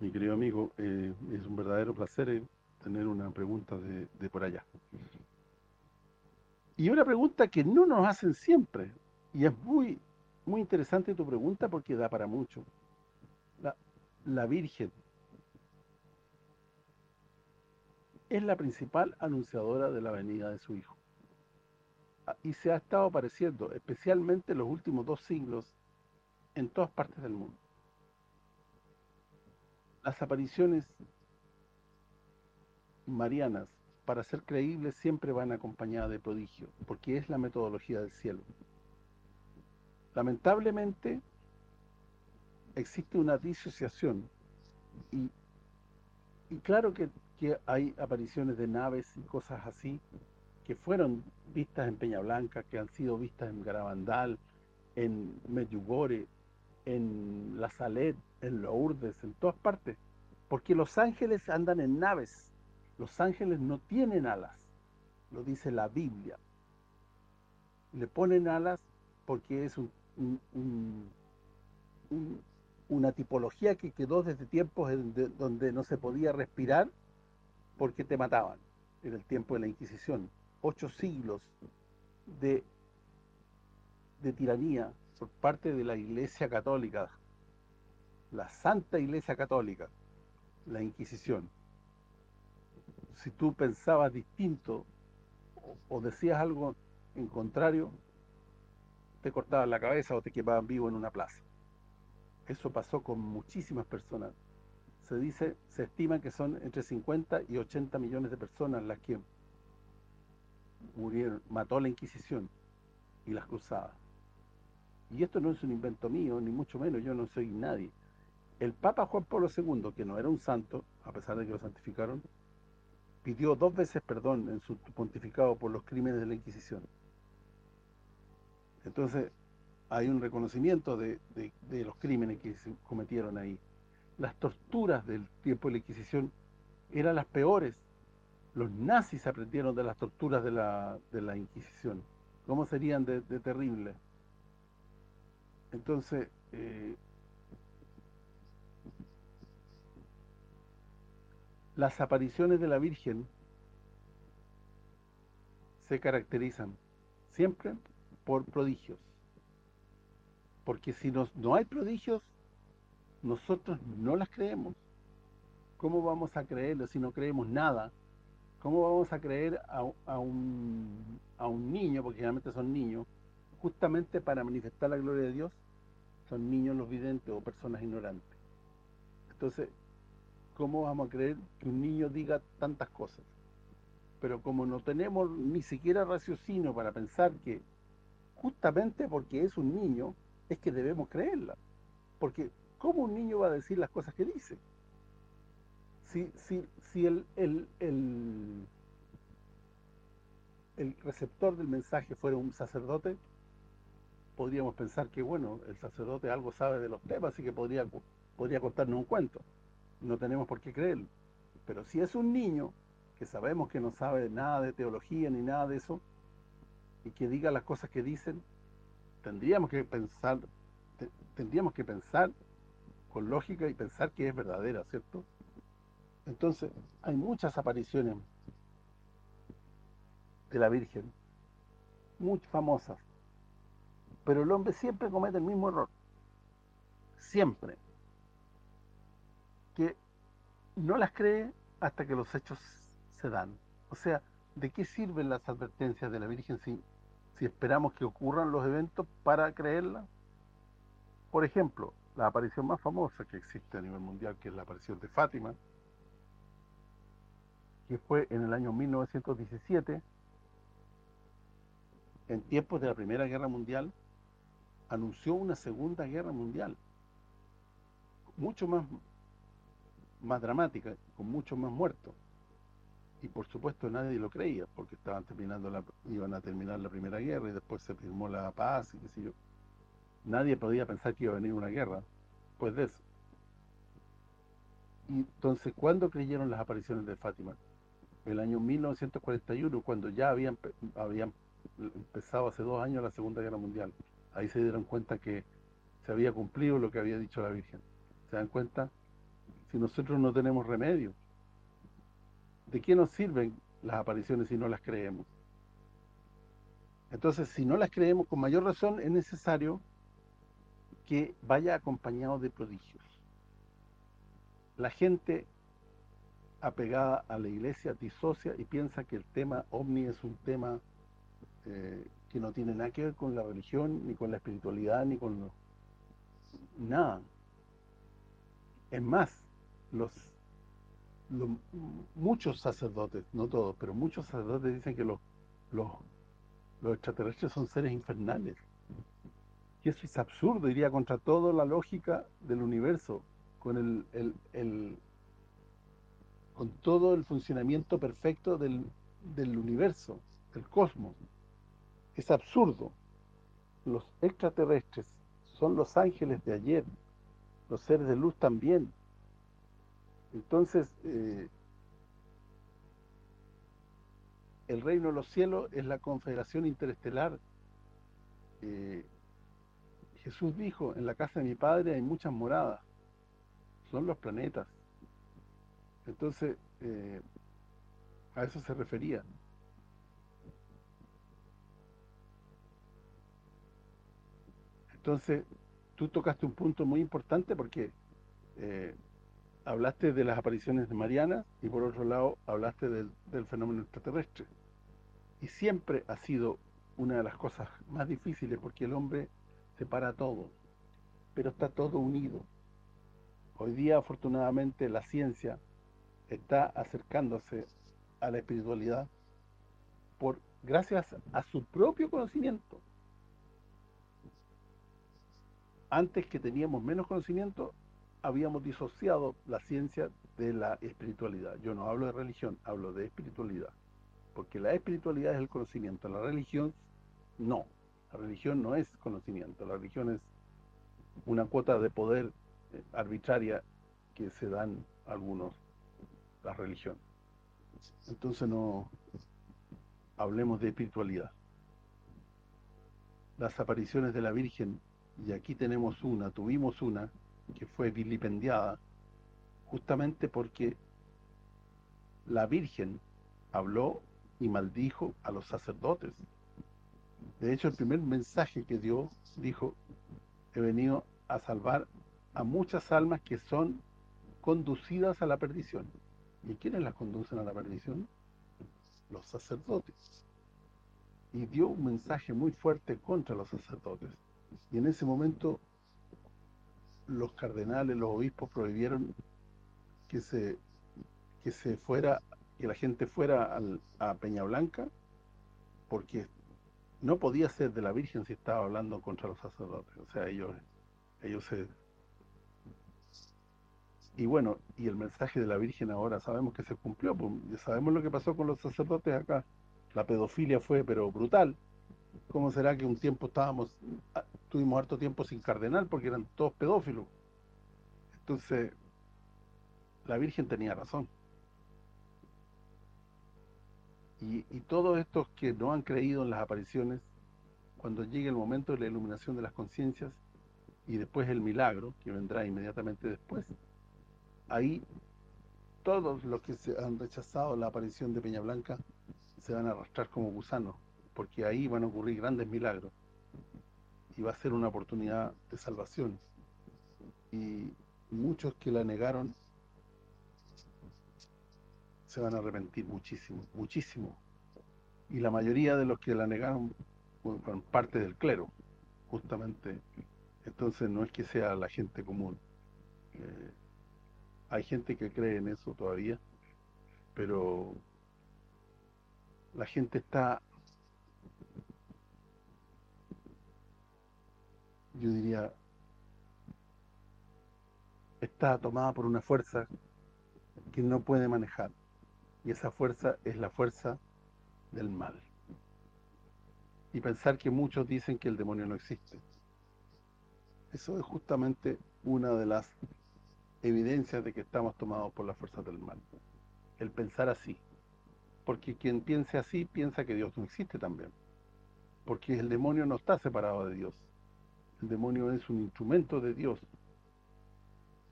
mi querido amigo, eh, es un verdadero placer eh, tener una pregunta de, por allá. Y una pregunta que no nos hacen siempre, y es muy muy interesante tu pregunta porque da para mucho. La Virgen, es la principal anunciadora de la venida de su Hijo. Ah, y se ha estado apareciendo, especialmente en los últimos dos siglos, en todas partes del mundo. Las apariciones marianas, para ser creíbles, siempre van acompañadas de prodigio, porque es la metodología del cielo. Lamentablemente, existe una disociación y, y claro que hay apariciones de naves y cosas así que fueron vistas en Peña Blanca, que han sido vistas en Garabandal, en Medjugorje, en La Salet, en Lourdes, en todas partes. Porque los ángeles andan en naves. Los ángeles no tienen alas. Lo dice la Biblia. Le ponen alas porque es una tipología que quedó desde tiempos donde no se podía respirar porque te mataban en el tiempo de la Inquisición. Ocho siglos de, de tiranía por parte de la Iglesia Católica, la Santa Iglesia Católica, la Inquisición. Si tú pensabas distinto o, decías algo en contrario, te cortaban la cabeza o te quemaban vivo en una plaza. Eso pasó con muchísimas personas. Se dice, se estima que son entre 50 y 80 millones de personas las que murieron, mató la Inquisición y las cruzadas. Y esto no es un invento mío, ni mucho menos, yo no soy nadie. El Papa Juan Pablo II, que no era un santo, a pesar de que lo santificaron, pidió dos veces perdón en su pontificado por los crímenes de la Inquisición. Entonces, hay un reconocimiento de, los crímenes que se cometieron ahí. Las torturas del tiempo de la Inquisición eran las peores. Los nazis aprendieron de las torturas de la, de la Inquisición. ¿Cómo serían de, terribles? Entonces, eh, las apariciones de la Virgen se caracterizan siempre por prodigios. Porque si no hay prodigios, nosotros no las creemos. ¿Cómo vamos a creerlo si no creemos nada? ¿Cómo vamos a creer a, a, un, a un niño, porque generalmente son niños, justamente para manifestar la gloria de Dios? Son niños los videntes o personas ignorantes. Entonces, ¿cómo vamos a creer que un niño diga tantas cosas? Pero como no tenemos ni siquiera raciocinio para pensar que justamente porque es un niño, es que debemos creerla. Porque ¿cómo un niño va a decir las cosas que dice? Si, si, si el, el, el, el receptor del mensaje fuera un sacerdote, podríamos pensar que, bueno, el sacerdote algo sabe de los temas y que podría, podría contarnos un cuento no tenemos por qué creerlo. Pero si es un niño, que sabemos que no sabe nada de teología ni nada de eso, y que diga las cosas que dicen, tendríamos que pensar tendríamos que pensar con lógica y pensar que es verdadera, ¿cierto? Entonces, hay muchas apariciones de la Virgen, muy famosas, pero el hombre siempre comete el mismo error, siempre que no las cree hasta que los hechos se dan. O sea, ¿de qué sirven las advertencias de la Virgen si, si esperamos que ocurran los eventos para creerla? Por ejemplo, la aparición más famosa que existe a nivel mundial, que es la aparición de Fátima, que fue en el año 1917, en tiempos de la Primera Guerra Mundial, anunció una Segunda Guerra Mundial, mucho más más dramática, con muchos más muertos. Y por supuesto nadie lo creía, porque estaban terminando la, iban a terminar la Primera Guerra y después se firmó la paz y qué sé yo. Nadie podía pensar que iba a venir una guerra, pues de eso. Y entonces, ¿cuándo creyeron las apariciones de Fátima? El año 1941, cuando ya habían, habían empezado hace dos años la Segunda Guerra Mundial. Ahí se dieron cuenta que se había cumplido lo que había dicho la Virgen. ¿Se dan cuenta? si nosotros no tenemos remedio? ¿De qué nos sirven las apariciones si no las creemos? Entonces, si no las creemos, con mayor razón es necesario que vaya acompañado de prodigios. La gente apegada a la iglesia disocia y piensa que el tema ovni es un tema eh, que no tiene nada que ver con la religión, ni con la espiritualidad, ni con nada. Es más, los, muchos sacerdotes, no todos, pero muchos sacerdotes dicen que los, los, extraterrestres son seres infernales. Y eso es absurdo, iría contra toda la lógica del universo, con el, con todo el funcionamiento perfecto del, del universo, del cosmos. Es absurdo. Los extraterrestres son los ángeles de ayer, los seres de luz también, entonces, eh, el reino de los cielos es la confederación interestelar. Eh, Jesús dijo, en la casa de mi Padre hay muchas moradas. Son los planetas. Entonces, eh, a eso se refería. Entonces, tú tocaste un punto muy importante porque hablaste de las apariciones de Mariana y por otro lado hablaste del fenómeno extraterrestre. Y siempre ha sido una de las cosas más difíciles porque el hombre separa todo, pero está todo unido. Hoy día, afortunadamente, la ciencia está acercándose a la espiritualidad por gracias a su propio conocimiento. Antes que teníamos menos conocimiento, habíamos disociado la ciencia de la espiritualidad. Yo no hablo de religión, hablo de espiritualidad. Porque la espiritualidad es el conocimiento, la religión no. La religión no es conocimiento, la religión es una cuota de poder eh, arbitraria que se dan algunos, la religión. Entonces no hablemos de espiritualidad. Las apariciones de la Virgen, y aquí tenemos una, tuvimos una, que fue vilipendiada, justamente porque la Virgen habló y maldijo a los sacerdotes. De hecho, el primer mensaje que dio, dijo, he venido a salvar a muchas almas que son conducidas a la perdición. ¿Y quiénes las conducen a la perdición? Los sacerdotes. Y dio un mensaje muy fuerte contra los sacerdotes. Y en ese momento los cardenales, los obispos prohibieron que se que se fuera que la gente fuera a Peña Blanca porque no podía ser de la Virgen si estaba hablando contra los sacerdotes. O sea, ellos ellos se... Y bueno, y el mensaje de la Virgen ahora sabemos que se cumplió, pues, sabemos lo que pasó con los sacerdotes acá. La pedofilia fue, pero brutal. ¿Cómo será que un tiempo estábamos, ah, tuvimos harto tiempo sin cardenal porque eran todos pedófilos? Entonces, la Virgen tenía razón. Y, todos estos que no han creído en las apariciones, cuando llegue el momento de la iluminación de las conciencias, y después el milagro, que vendrá inmediatamente después, ahí todos los que se han rechazado la aparición de Peña Blanca se van a arrastrar como gusanos, porque ahí van a ocurrir grandes milagros y va a ser una oportunidad de salvación. Y muchos que la negaron se van a arrepentir muchísimo, muchísimo. Y la mayoría de los que la negaron fueron parte del clero, justamente entonces no es que sea la gente común. Eh, hay gente que cree en eso todavía, pero la gente está, yo diría, está tomada por una fuerza que no puede manejar. Y esa fuerza es la fuerza del mal. Y pensar que muchos dicen que el demonio no existe. Eso es justamente una de las evidencias de que estamos tomados por las fuerzas del mal. El pensar así. Porque quien piense así, piensa que Dios no existe también. Porque el demonio no está separado de Dios. El demonio es un instrumento de Dios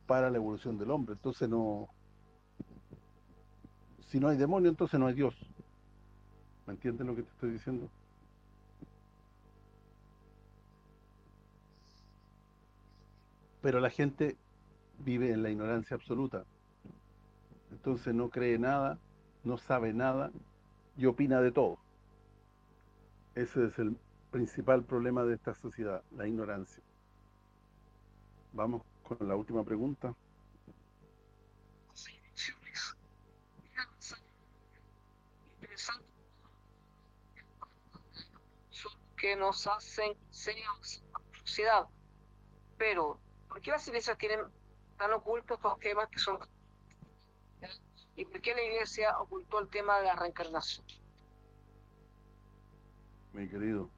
para la evolución del hombre. Entonces no... Si no hay demonio, entonces no hay Dios. ¿Me entiendes lo que te estoy diciendo? pero la gente vive en la ignorancia absoluta. Entonces no cree nada, no sabe nada y opina de todo. Ese es el principal problema de esta sociedad, la ignorancia. Vamos con la última pregunta. Que nos hacen sociedad, pero ¿Por qué las iglesias tienen tan ocultos estos temas que son... ¿Y por qué la iglesia ocultó el tema de la reencarnación? Mi querido,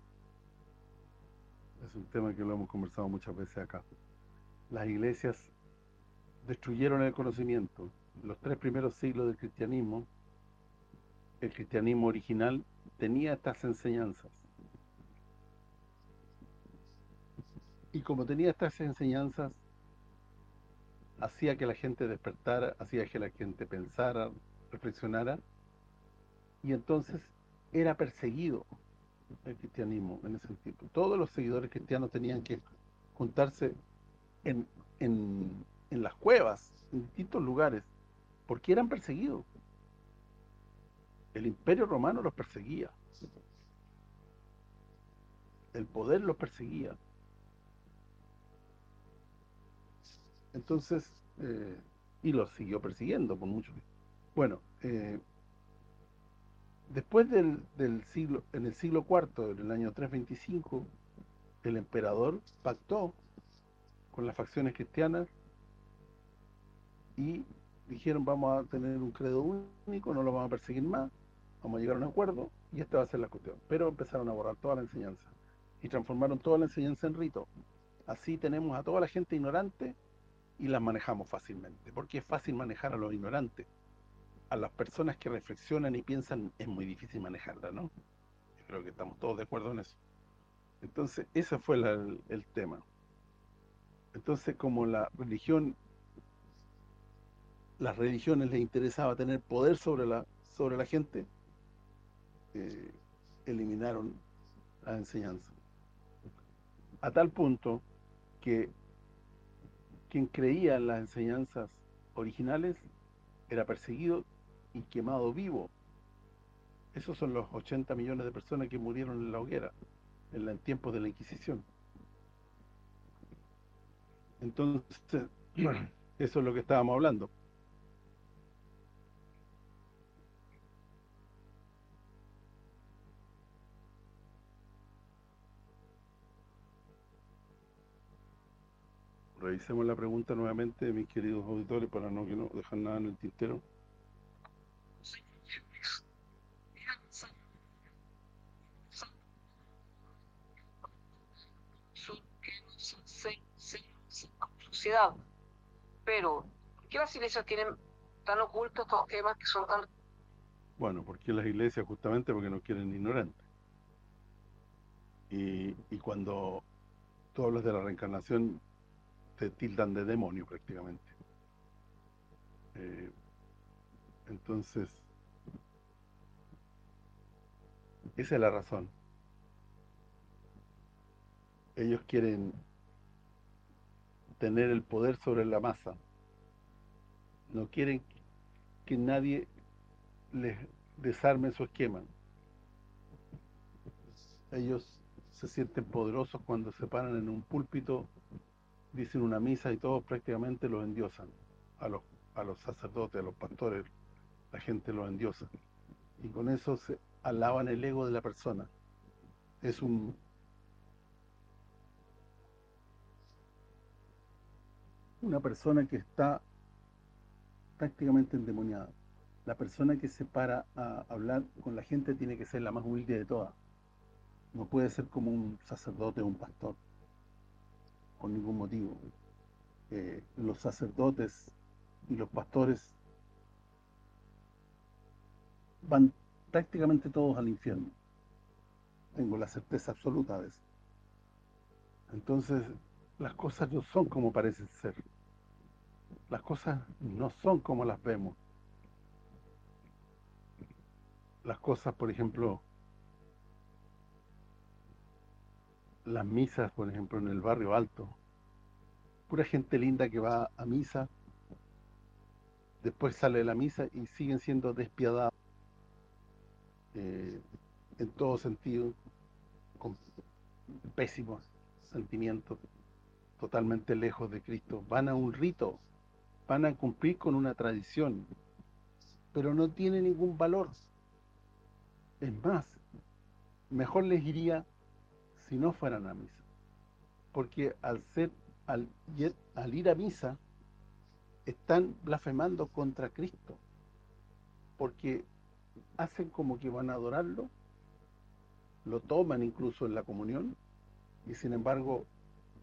es un tema que lo hemos conversado muchas veces acá. Las iglesias destruyeron el conocimiento. Los tres primeros siglos del cristianismo, el cristianismo original tenía estas enseñanzas. Y como tenía estas enseñanzas, hacía que la gente despertara, hacía que la gente pensara, reflexionara, y entonces era perseguido el cristianismo en ese sentido. Todos los seguidores cristianos tenían que juntarse en, en las cuevas, en distintos lugares, porque eran perseguidos. El imperio romano los perseguía. El poder los perseguía. Entonces, eh, y los siguió persiguiendo por mucho tiempo. Bueno, eh, después del, del, siglo, en el siglo IV, en el año 325, el emperador pactó con las facciones cristianas y dijeron vamos a tener un credo único, no lo vamos a perseguir más, vamos a llegar a un acuerdo y esta va a ser la cuestión. Pero empezaron a borrar toda la enseñanza y transformaron toda la enseñanza en rito. Así tenemos a toda la gente ignorante y las manejamos fácilmente, porque es fácil manejar a los ignorantes. A las personas que reflexionan y piensan es muy difícil manejarla, ¿no? creo que estamos todos de acuerdo en eso. Entonces, ese fue el, el tema. Entonces, como la religión las religiones les interesaba tener poder sobre la sobre la gente, eh, eliminaron la enseñanza. A tal punto que quien creía en las enseñanzas originales era perseguido y quemado vivo. Esos son los 80 millones de personas que murieron en la hoguera en, el tiempo de la Inquisición. Entonces, *clears throat* eso es lo que estábamos hablando. Revisemos la pregunta nuevamente, mis queridos auditores, para no que no dejar nada en el tintero. sociedad. Pero, ¿por qué las iglesias tienen tan ocultos estos temas que son tan... Bueno, porque las iglesias justamente porque no quieren ignorantes. Y, y cuando tú hablas de la reencarnación, te tildan de demonio prácticamente. Eh, entonces, esa es la razón. Ellos quieren tener el poder sobre la masa. No quieren que nadie les desarme su esquema. Ellos se sienten poderosos cuando se paran en un púlpito, dicen una misa y todos prácticamente los endiosan. A los, a los sacerdotes, a los pastores, la gente los endiosa. Y con eso se alaban el ego de la persona. Es un una persona que está prácticamente endemoniada. La persona que se para a hablar con la gente tiene que ser la más humilde de todas. No puede ser como un sacerdote o un pastor, por ningún motivo. Eh, los sacerdotes y los pastores van prácticamente todos al infierno. Tengo la certeza absoluta de eso. Entonces, las cosas no son como parecen ser. Las cosas no son como las vemos. Las cosas, por ejemplo, las misas, por ejemplo, en el barrio alto. Pura gente linda que va a misa, después sale de la misa y siguen siendo despiadados eh, en todo sentido, con pésimos sentimientos totalmente lejos de Cristo. Van a un rito, van a cumplir con una tradición, pero no tiene ningún valor. Es más, mejor les iría si no fueran a misa. Porque al ser al, ir a misa están blasfemando contra Cristo. Porque hacen como que van a adorarlo, lo toman incluso en la comunión, y sin embargo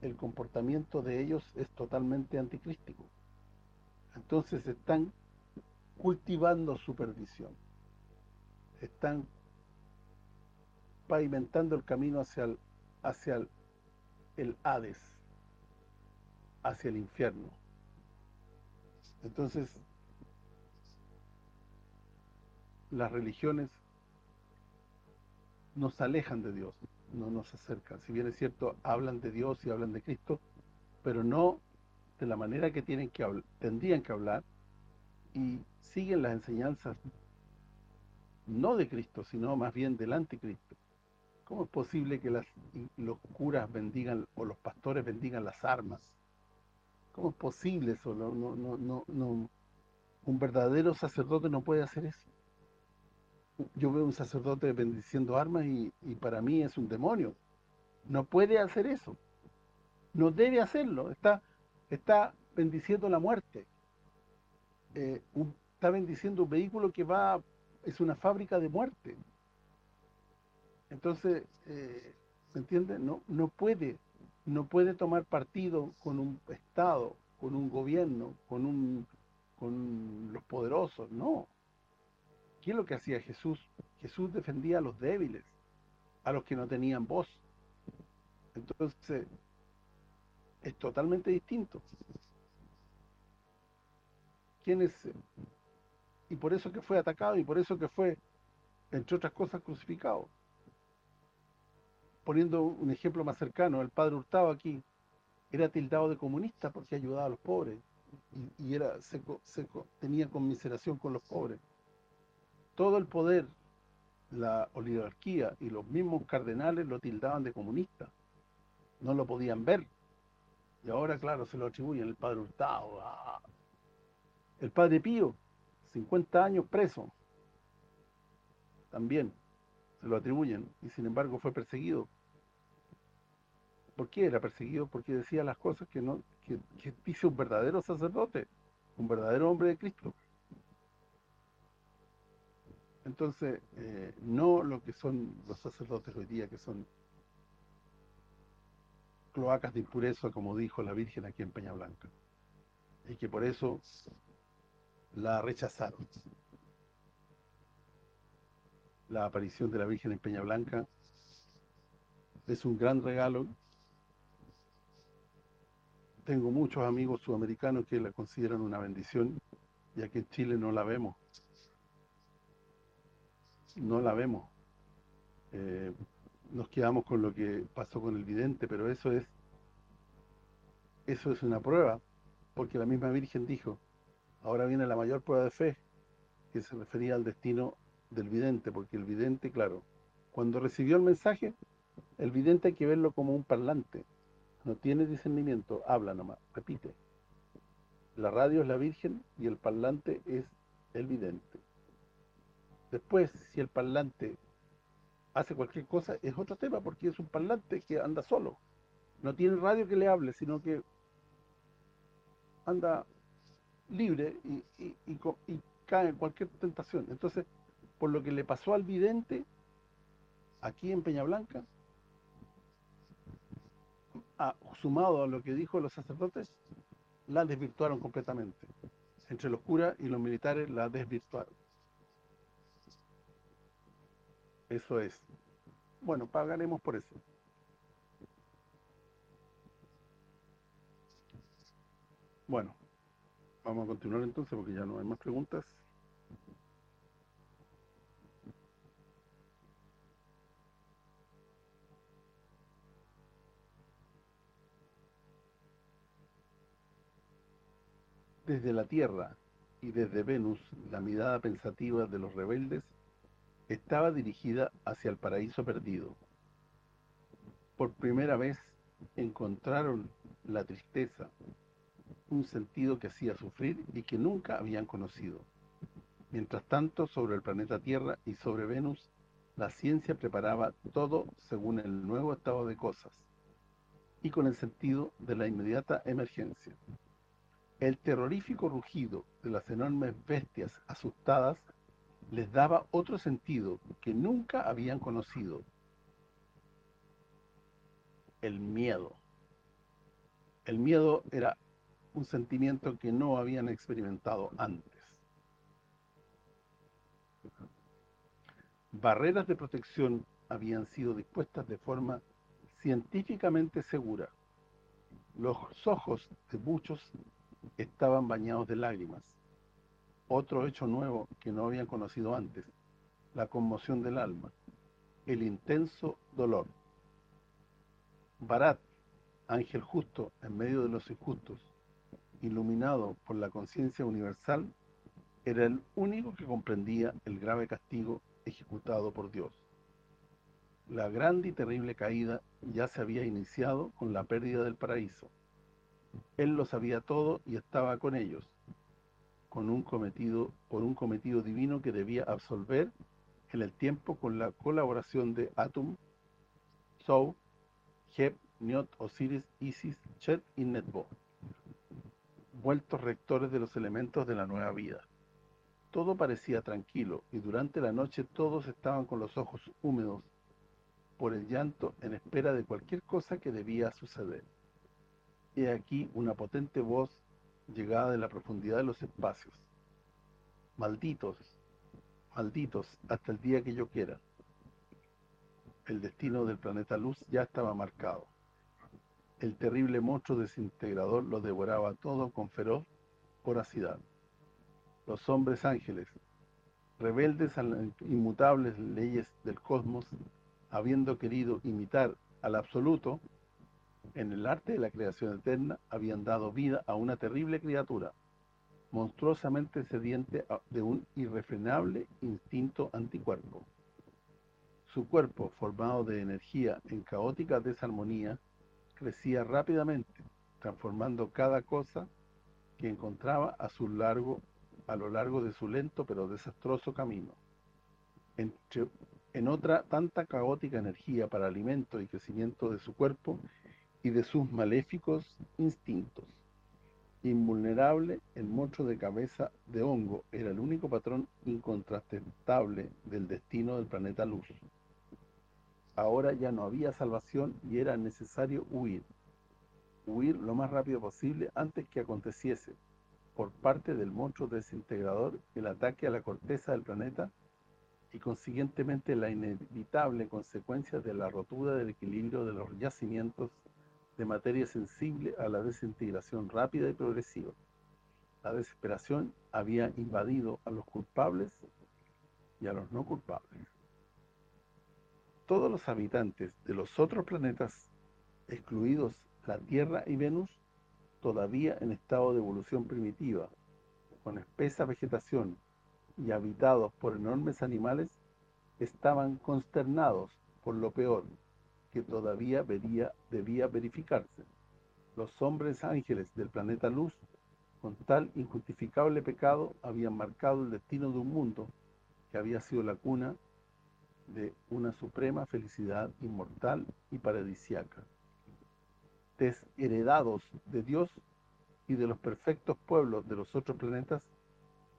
el comportamiento de ellos es totalmente anticrístico. Entonces están cultivando su perdición. Están pavimentando el camino hacia el, hacia el, Hades, hacia el infierno. Entonces, las religiones nos alejan de Dios no nos acercan. Si bien es cierto, hablan de Dios y hablan de Cristo, pero no de la manera que tienen que tendrían que hablar y siguen las enseñanzas no de Cristo, sino más bien del anticristo. ¿Cómo es posible que las, los curas bendigan o los pastores bendigan las armas? ¿Cómo es posible eso? No, no, no, Un verdadero sacerdote no puede hacer eso. Yo veo un sacerdote bendiciendo armas y, y para mí es un demonio. No puede hacer eso. No debe hacerlo. Está, está bendiciendo la muerte. Eh, está bendiciendo un vehículo que va es una fábrica de muerte. Entonces, eh, ¿me entiende? No, no puede, no puede tomar partido con un Estado, con un gobierno, con un con los poderosos, no. ¿Qué es lo que hacía Jesús? Jesús defendía a los débiles, a los que no tenían voz. Entonces, es totalmente distinto. ¿Quién es y por eso que fue atacado y por eso que fue, entre otras cosas, crucificado. Poniendo un ejemplo más cercano, el padre Hurtado aquí era tildado de comunista porque ayudaba a los pobres y, era tenía conmiseración con los pobres. Todo el poder, la oligarquía y los mismos cardenales lo tildaban de comunista. No lo podían ver. Y ahora, claro, se lo atribuyen el padre Hurtado. Ah. El padre Pío, 50 años preso. También se lo atribuyen y sin embargo fue perseguido. ¿Por qué era perseguido? Porque decía las cosas que no que, dice un verdadero sacerdote, un verdadero hombre de Cristo. Entonces, eh, no lo que son los sacerdotes hoy día, que son cloacas de impureza, como dijo la Virgen aquí en Peña Blanca. Y que por eso la rechazaron. La aparición de la Virgen en Peña Blanca es un gran regalo. Tengo muchos amigos sudamericanos que la consideran una bendición, ya que en Chile no la vemos. No la vemos. Eh, nos quedamos con lo que pasó con el vidente, pero eso es eso es una prueba, porque la misma Virgen dijo, Ahora viene la mayor prueba de fe, que se refería al destino del vidente, porque el vidente, claro, cuando recibió el mensaje, el vidente hay que verlo como un parlante, no tiene discernimiento, habla nomás, repite. La radio es la Virgen y el parlante es el vidente. Después, si el parlante hace cualquier cosa, es otro tema, porque es un parlante que anda solo. No tiene radio que le hable, sino que anda libre y, y, cae en cualquier tentación. Entonces, por lo que le pasó al vidente, aquí en Peña Sumado a lo que dijo los sacerdotes, la desvirtuaron completamente. Entre los curas y los militares la desvirtuaron. Eso es. Bueno, pagaremos por eso. Bueno, Vamos a continuar entonces porque ya no hay más preguntas. Desde la Tierra y desde Venus, la mirada pensativa de los rebeldes estaba dirigida hacia el paraíso perdido. Por primera vez encontraron la tristeza, un sentido que hacía sufrir y que nunca habían conocido. Mientras tanto, sobre el planeta Tierra y sobre Venus, la ciencia preparaba todo según el nuevo estado de cosas y con el sentido de la inmediata emergencia. El terrorífico rugido de las enormes bestias asustadas les daba otro sentido que nunca habían conocido. El miedo. El miedo era un sentimiento que no habían experimentado antes. Barreras de protección habían sido dispuestas de forma científicamente segura. Los ojos de muchos estaban bañados de lágrimas. Otro hecho nuevo que no habían conocido antes, la conmoción del alma, el intenso dolor. Barat, ángel justo en medio de los injustos, iluminado por la conciencia universal, era el único que comprendía el grave castigo ejecutado por Dios. La grande y terrible caída ya se había iniciado con la pérdida del paraíso. Él lo sabía todo y estaba con ellos, con un cometido, por un cometido divino que debía absolver en el tiempo con la colaboración de Atum, Sou, Heb, Niot, Osiris, Isis, Chet y Netbo, vueltos rectores de los elementos de la nueva vida. Todo parecía tranquilo y durante la noche todos estaban con los ojos húmedos por el llanto en espera de cualquier cosa que debía suceder. Aquí una potente voz llegada de la profundidad de los espacios. Malditos, malditos, hasta el día que yo quiera. El destino del planeta Luz ya estaba marcado. El terrible monstruo desintegrador lo devoraba todo con feroz voracidad. Los hombres ángeles, rebeldes a las inmutables leyes del cosmos, habiendo querido imitar al absoluto, en el arte de la creación eterna habían dado vida a una terrible criatura, monstruosamente sediente de un irrefrenable instinto anticuerpo. Su cuerpo, formado de energía en caótica desarmonía, crecía rápidamente, transformando cada cosa que encontraba a su largo a lo largo de su lento pero desastroso camino. En otra tanta caótica energía para alimento y crecimiento de su cuerpo y de sus maléficos instintos. Invulnerable, el monstruo de cabeza de hongo era el único patrón incontrastable del destino del planeta Luz. Ahora ya no había salvación y era necesario huir. Huir lo más rápido posible antes que aconteciese, por parte del monstruo desintegrador, el ataque a la corteza del planeta y consiguientemente la inevitable consecuencia de la rotura del equilibrio de los yacimientos de materia sensible a la desintegración rápida y progresiva. La desesperación había invadido a los culpables y a los no culpables. Todos los habitantes de los otros planetas, excluidos la Tierra y Venus, todavía en estado de evolución primitiva, con espesa vegetación y habitados por enormes animales, estaban consternados por lo peor que todavía debía verificarse. Los hombres ángeles del planeta Luz, con tal injustificable pecado, habían marcado el destino de un mundo que había sido la cuna de una suprema felicidad inmortal y paradisiaca. Desheredados de Dios y de los perfectos pueblos de los otros planetas,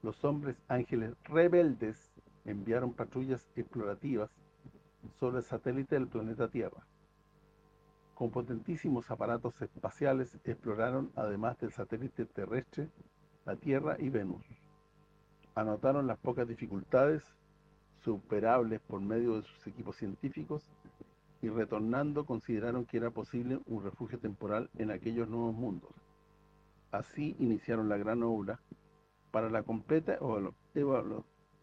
los hombres ángeles rebeldes enviaron patrullas explorativas sobre el satélite del planeta Tierra. Con potentísimos aparatos espaciales exploraron, además del satélite terrestre, la Tierra y Venus. Anotaron las pocas dificultades superables por medio de sus equipos científicos y retornando consideraron que era posible un refugio temporal en aquellos nuevos mundos. Así iniciaron la gran obra para la completa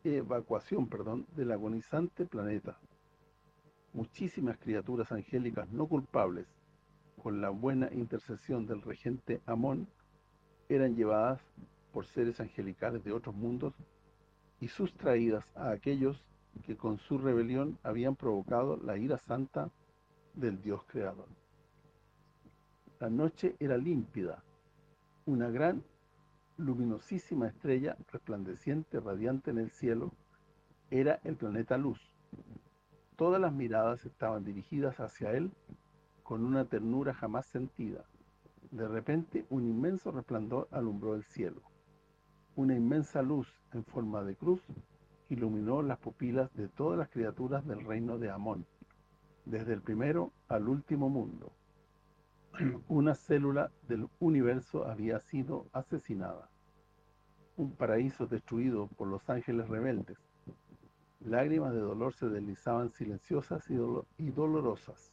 evacuación perdón, del agonizante planeta muchísimas criaturas angélicas no culpables, con la buena intercesión del regente Amón, eran llevadas por seres angelicales de otros mundos y sustraídas a aquellos que con su rebelión habían provocado la ira santa del Dios Creador. La noche era límpida, una gran luminosísima estrella resplandeciente, radiante en el cielo, era el planeta Luz, Todas las miradas estaban dirigidas hacia él con una ternura jamás sentida. De repente, un inmenso resplandor alumbró el cielo. Una inmensa luz en forma de cruz iluminó las pupilas de todas las criaturas del reino de Amón, desde el primero al último mundo. *clears throat* Una célula del universo había sido asesinada. Un paraíso destruido por los ángeles rebeldes Lágrimas de dolor se deslizaban silenciosas y, dolorosas.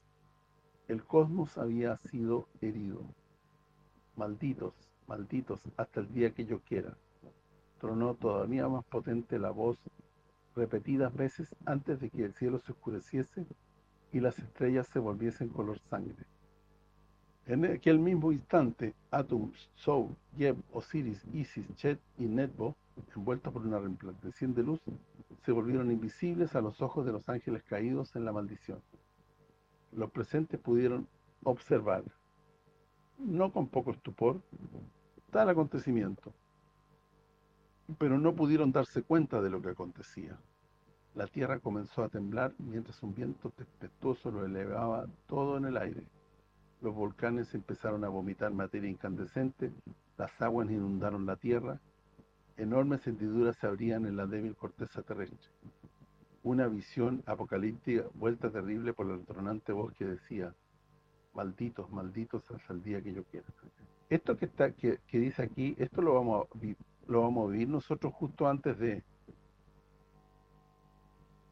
El cosmos había sido herido. Malditos, malditos, hasta el día que yo quiera. Tronó todavía más potente la voz repetidas veces antes de que el cielo se oscureciese y las estrellas se volviesen color sangre. En aquel mismo instante, Atum, Sou, Yeb, Osiris, Isis, Chet y Netbo, envueltos por una resplandeciente luz, se volvieron invisibles a los ojos de los ángeles caídos en la maldición. Los presentes pudieron observar, no con poco estupor, tal acontecimiento, pero no pudieron darse cuenta de lo que acontecía. La tierra comenzó a temblar mientras un viento tempestuoso lo elevaba todo en el aire. Los volcanes empezaron a vomitar materia incandescente, las aguas inundaron la tierra, enormes hendiduras se abrían en la débil corteza terrestre. Una visión apocalíptica, vuelta terrible por el tronante voz que decía, malditos, malditos hasta el día que yo quiera. Esto que está que, dice aquí, esto lo vamos a, lo vamos a vivir nosotros justo antes de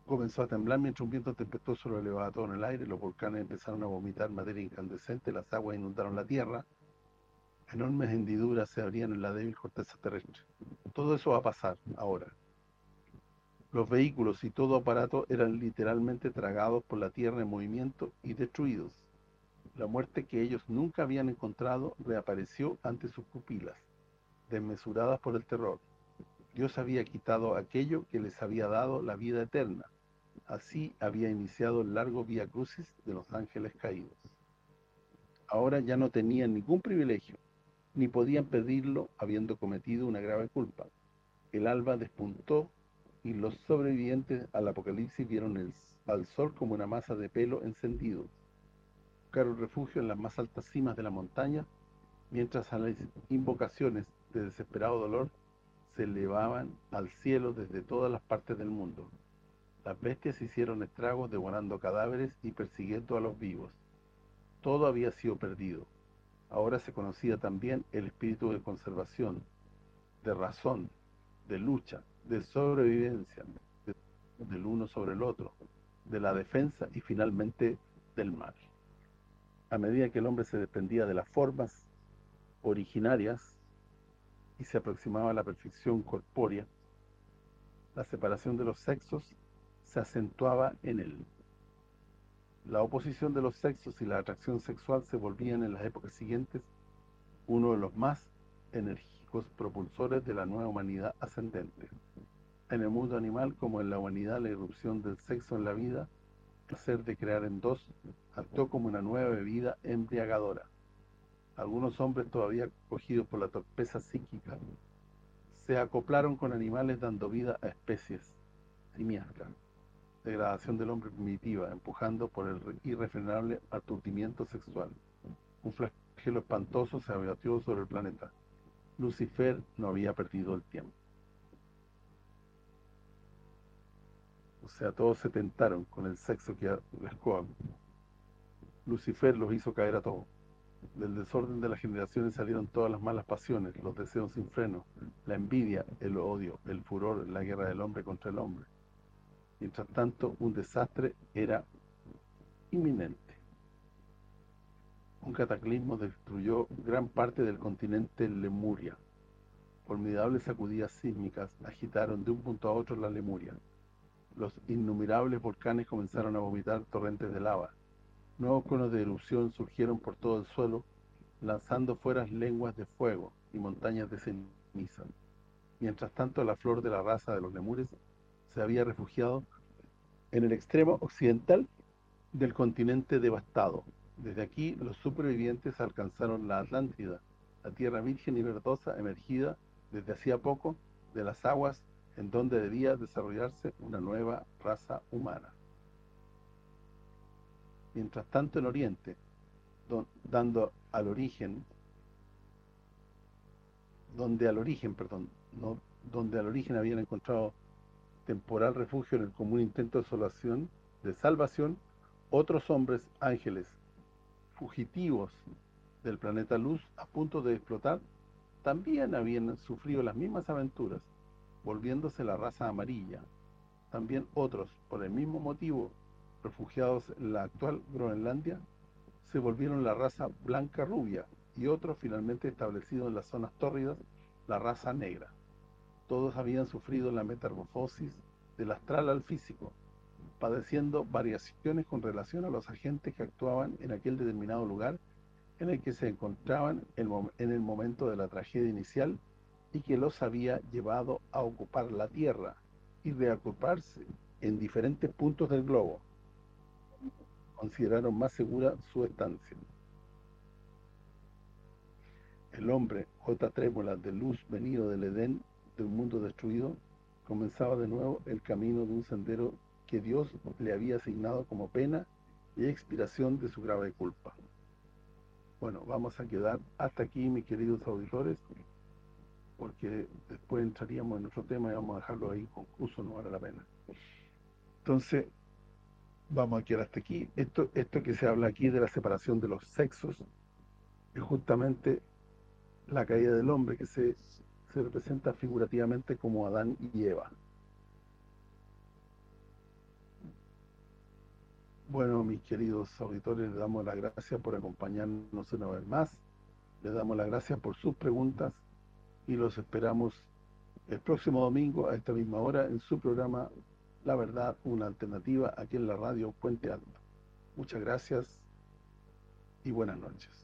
comenzó a temblar mientras un viento tempestuoso lo elevaba todo en el aire, los volcanes empezaron a vomitar materia incandescente, las aguas inundaron la tierra, enormes hendiduras se abrían en la débil corteza terrestre. Todo eso va a pasar ahora. Los vehículos y todo aparato eran literalmente tragados por la tierra en movimiento y destruidos. La muerte que ellos nunca habían encontrado reapareció ante sus pupilas, desmesuradas por el terror. Dios había quitado aquello que les había dado la vida eterna, Así había iniciado el largo vía crucis de los ángeles caídos. Ahora ya no tenían ningún privilegio, ni podían pedirlo habiendo cometido una grave culpa. El alba despuntó y los sobrevivientes al apocalipsis vieron el, al sol como una masa de pelo encendido. Buscaron refugio en las más altas cimas de la montaña, mientras a las invocaciones de desesperado dolor se elevaban al cielo desde todas las partes del mundo. Las bestias hicieron estragos devorando cadáveres y persiguiendo a los vivos. Todo había sido perdido. Ahora se conocía también el espíritu de conservación, de razón, de lucha, de sobrevivencia, del uno sobre el otro, de la defensa y finalmente del mal. A medida que el hombre se dependía de las formas originarias y se aproximaba a la perfección corpórea, la separación de los sexos se acentuaba en él. La oposición de los sexos y la atracción sexual se volvían en las épocas siguientes uno de los más enérgicos propulsores de la nueva humanidad ascendente. En el mundo animal, como en la humanidad, la irrupción del sexo en la vida, el de crear en dos, actuó como una nueva bebida embriagadora. Algunos hombres todavía cogidos por la torpeza psíquica se acoplaron con animales dando vida a especies simiescas degradación del hombre primitiva, empujando por el irrefrenable aturdimiento sexual. Un flagelo espantoso se abatió sobre el planeta. Lucifer no había perdido el tiempo. O sea, todos se tentaron con el sexo que les Lucifer los hizo caer a todos. Del desorden de las generaciones salieron todas las malas pasiones, los deseos sin freno, la envidia, el odio, el furor, la guerra del hombre contra el hombre Mientras tanto, un desastre era inminente. Un cataclismo destruyó gran parte del continente Lemuria. Formidables sacudidas sísmicas agitaron de un punto a otro la Lemuria. Los innumerables volcanes comenzaron a vomitar torrentes de lava. Nuevos conos de erupción surgieron por todo el suelo, lanzando fuera lenguas de fuego y montañas de ceniza. Mientras tanto, la flor de la raza de los lemures se había refugiado en el extremo occidental del continente devastado. Desde aquí, los supervivientes alcanzaron la Atlántida, la tierra virgen y verdosa emergida desde hacía poco de las aguas en donde debía desarrollarse una nueva raza humana. Mientras tanto, en Oriente, dando al origen, donde al origen, perdón, no, donde al origen habían encontrado temporal refugio en el común intento de salvación, de salvación, otros hombres ángeles fugitivos del planeta Luz a punto de explotar también habían sufrido las mismas aventuras, volviéndose la raza amarilla. También otros, por el mismo motivo, refugiados en la actual Groenlandia, se volvieron la raza blanca rubia y otros finalmente establecidos en las zonas tórridas, la raza negra todos habían sufrido la metamorfosis del astral al físico, padeciendo variaciones con relación a los agentes que actuaban en aquel determinado lugar en el que se encontraban en el momento de la tragedia inicial y que los había llevado a ocupar la Tierra y reagruparse en diferentes puntos del globo. Consideraron más segura su estancia. El hombre, J. Trémola de luz venido del Edén, del mundo destruido, comenzaba de nuevo el camino de un sendero que Dios le había asignado como pena y expiración de su grave culpa. Bueno, vamos a quedar hasta aquí, mis queridos auditores, porque después entraríamos en otro tema y vamos a dejarlo ahí concluso, no vale la pena. Entonces, vamos a quedar hasta aquí. Esto, esto que se habla aquí de la separación de los sexos es justamente la caída del hombre que se, se representa figurativamente como Adán y Eva. Bueno, mis queridos auditores, les damos las gracias por acompañarnos una vez más. Les damos las gracias por sus preguntas y los esperamos el próximo domingo a esta misma hora en su programa La Verdad, una alternativa aquí en la radio Puente Alto. Muchas gracias y buenas noches.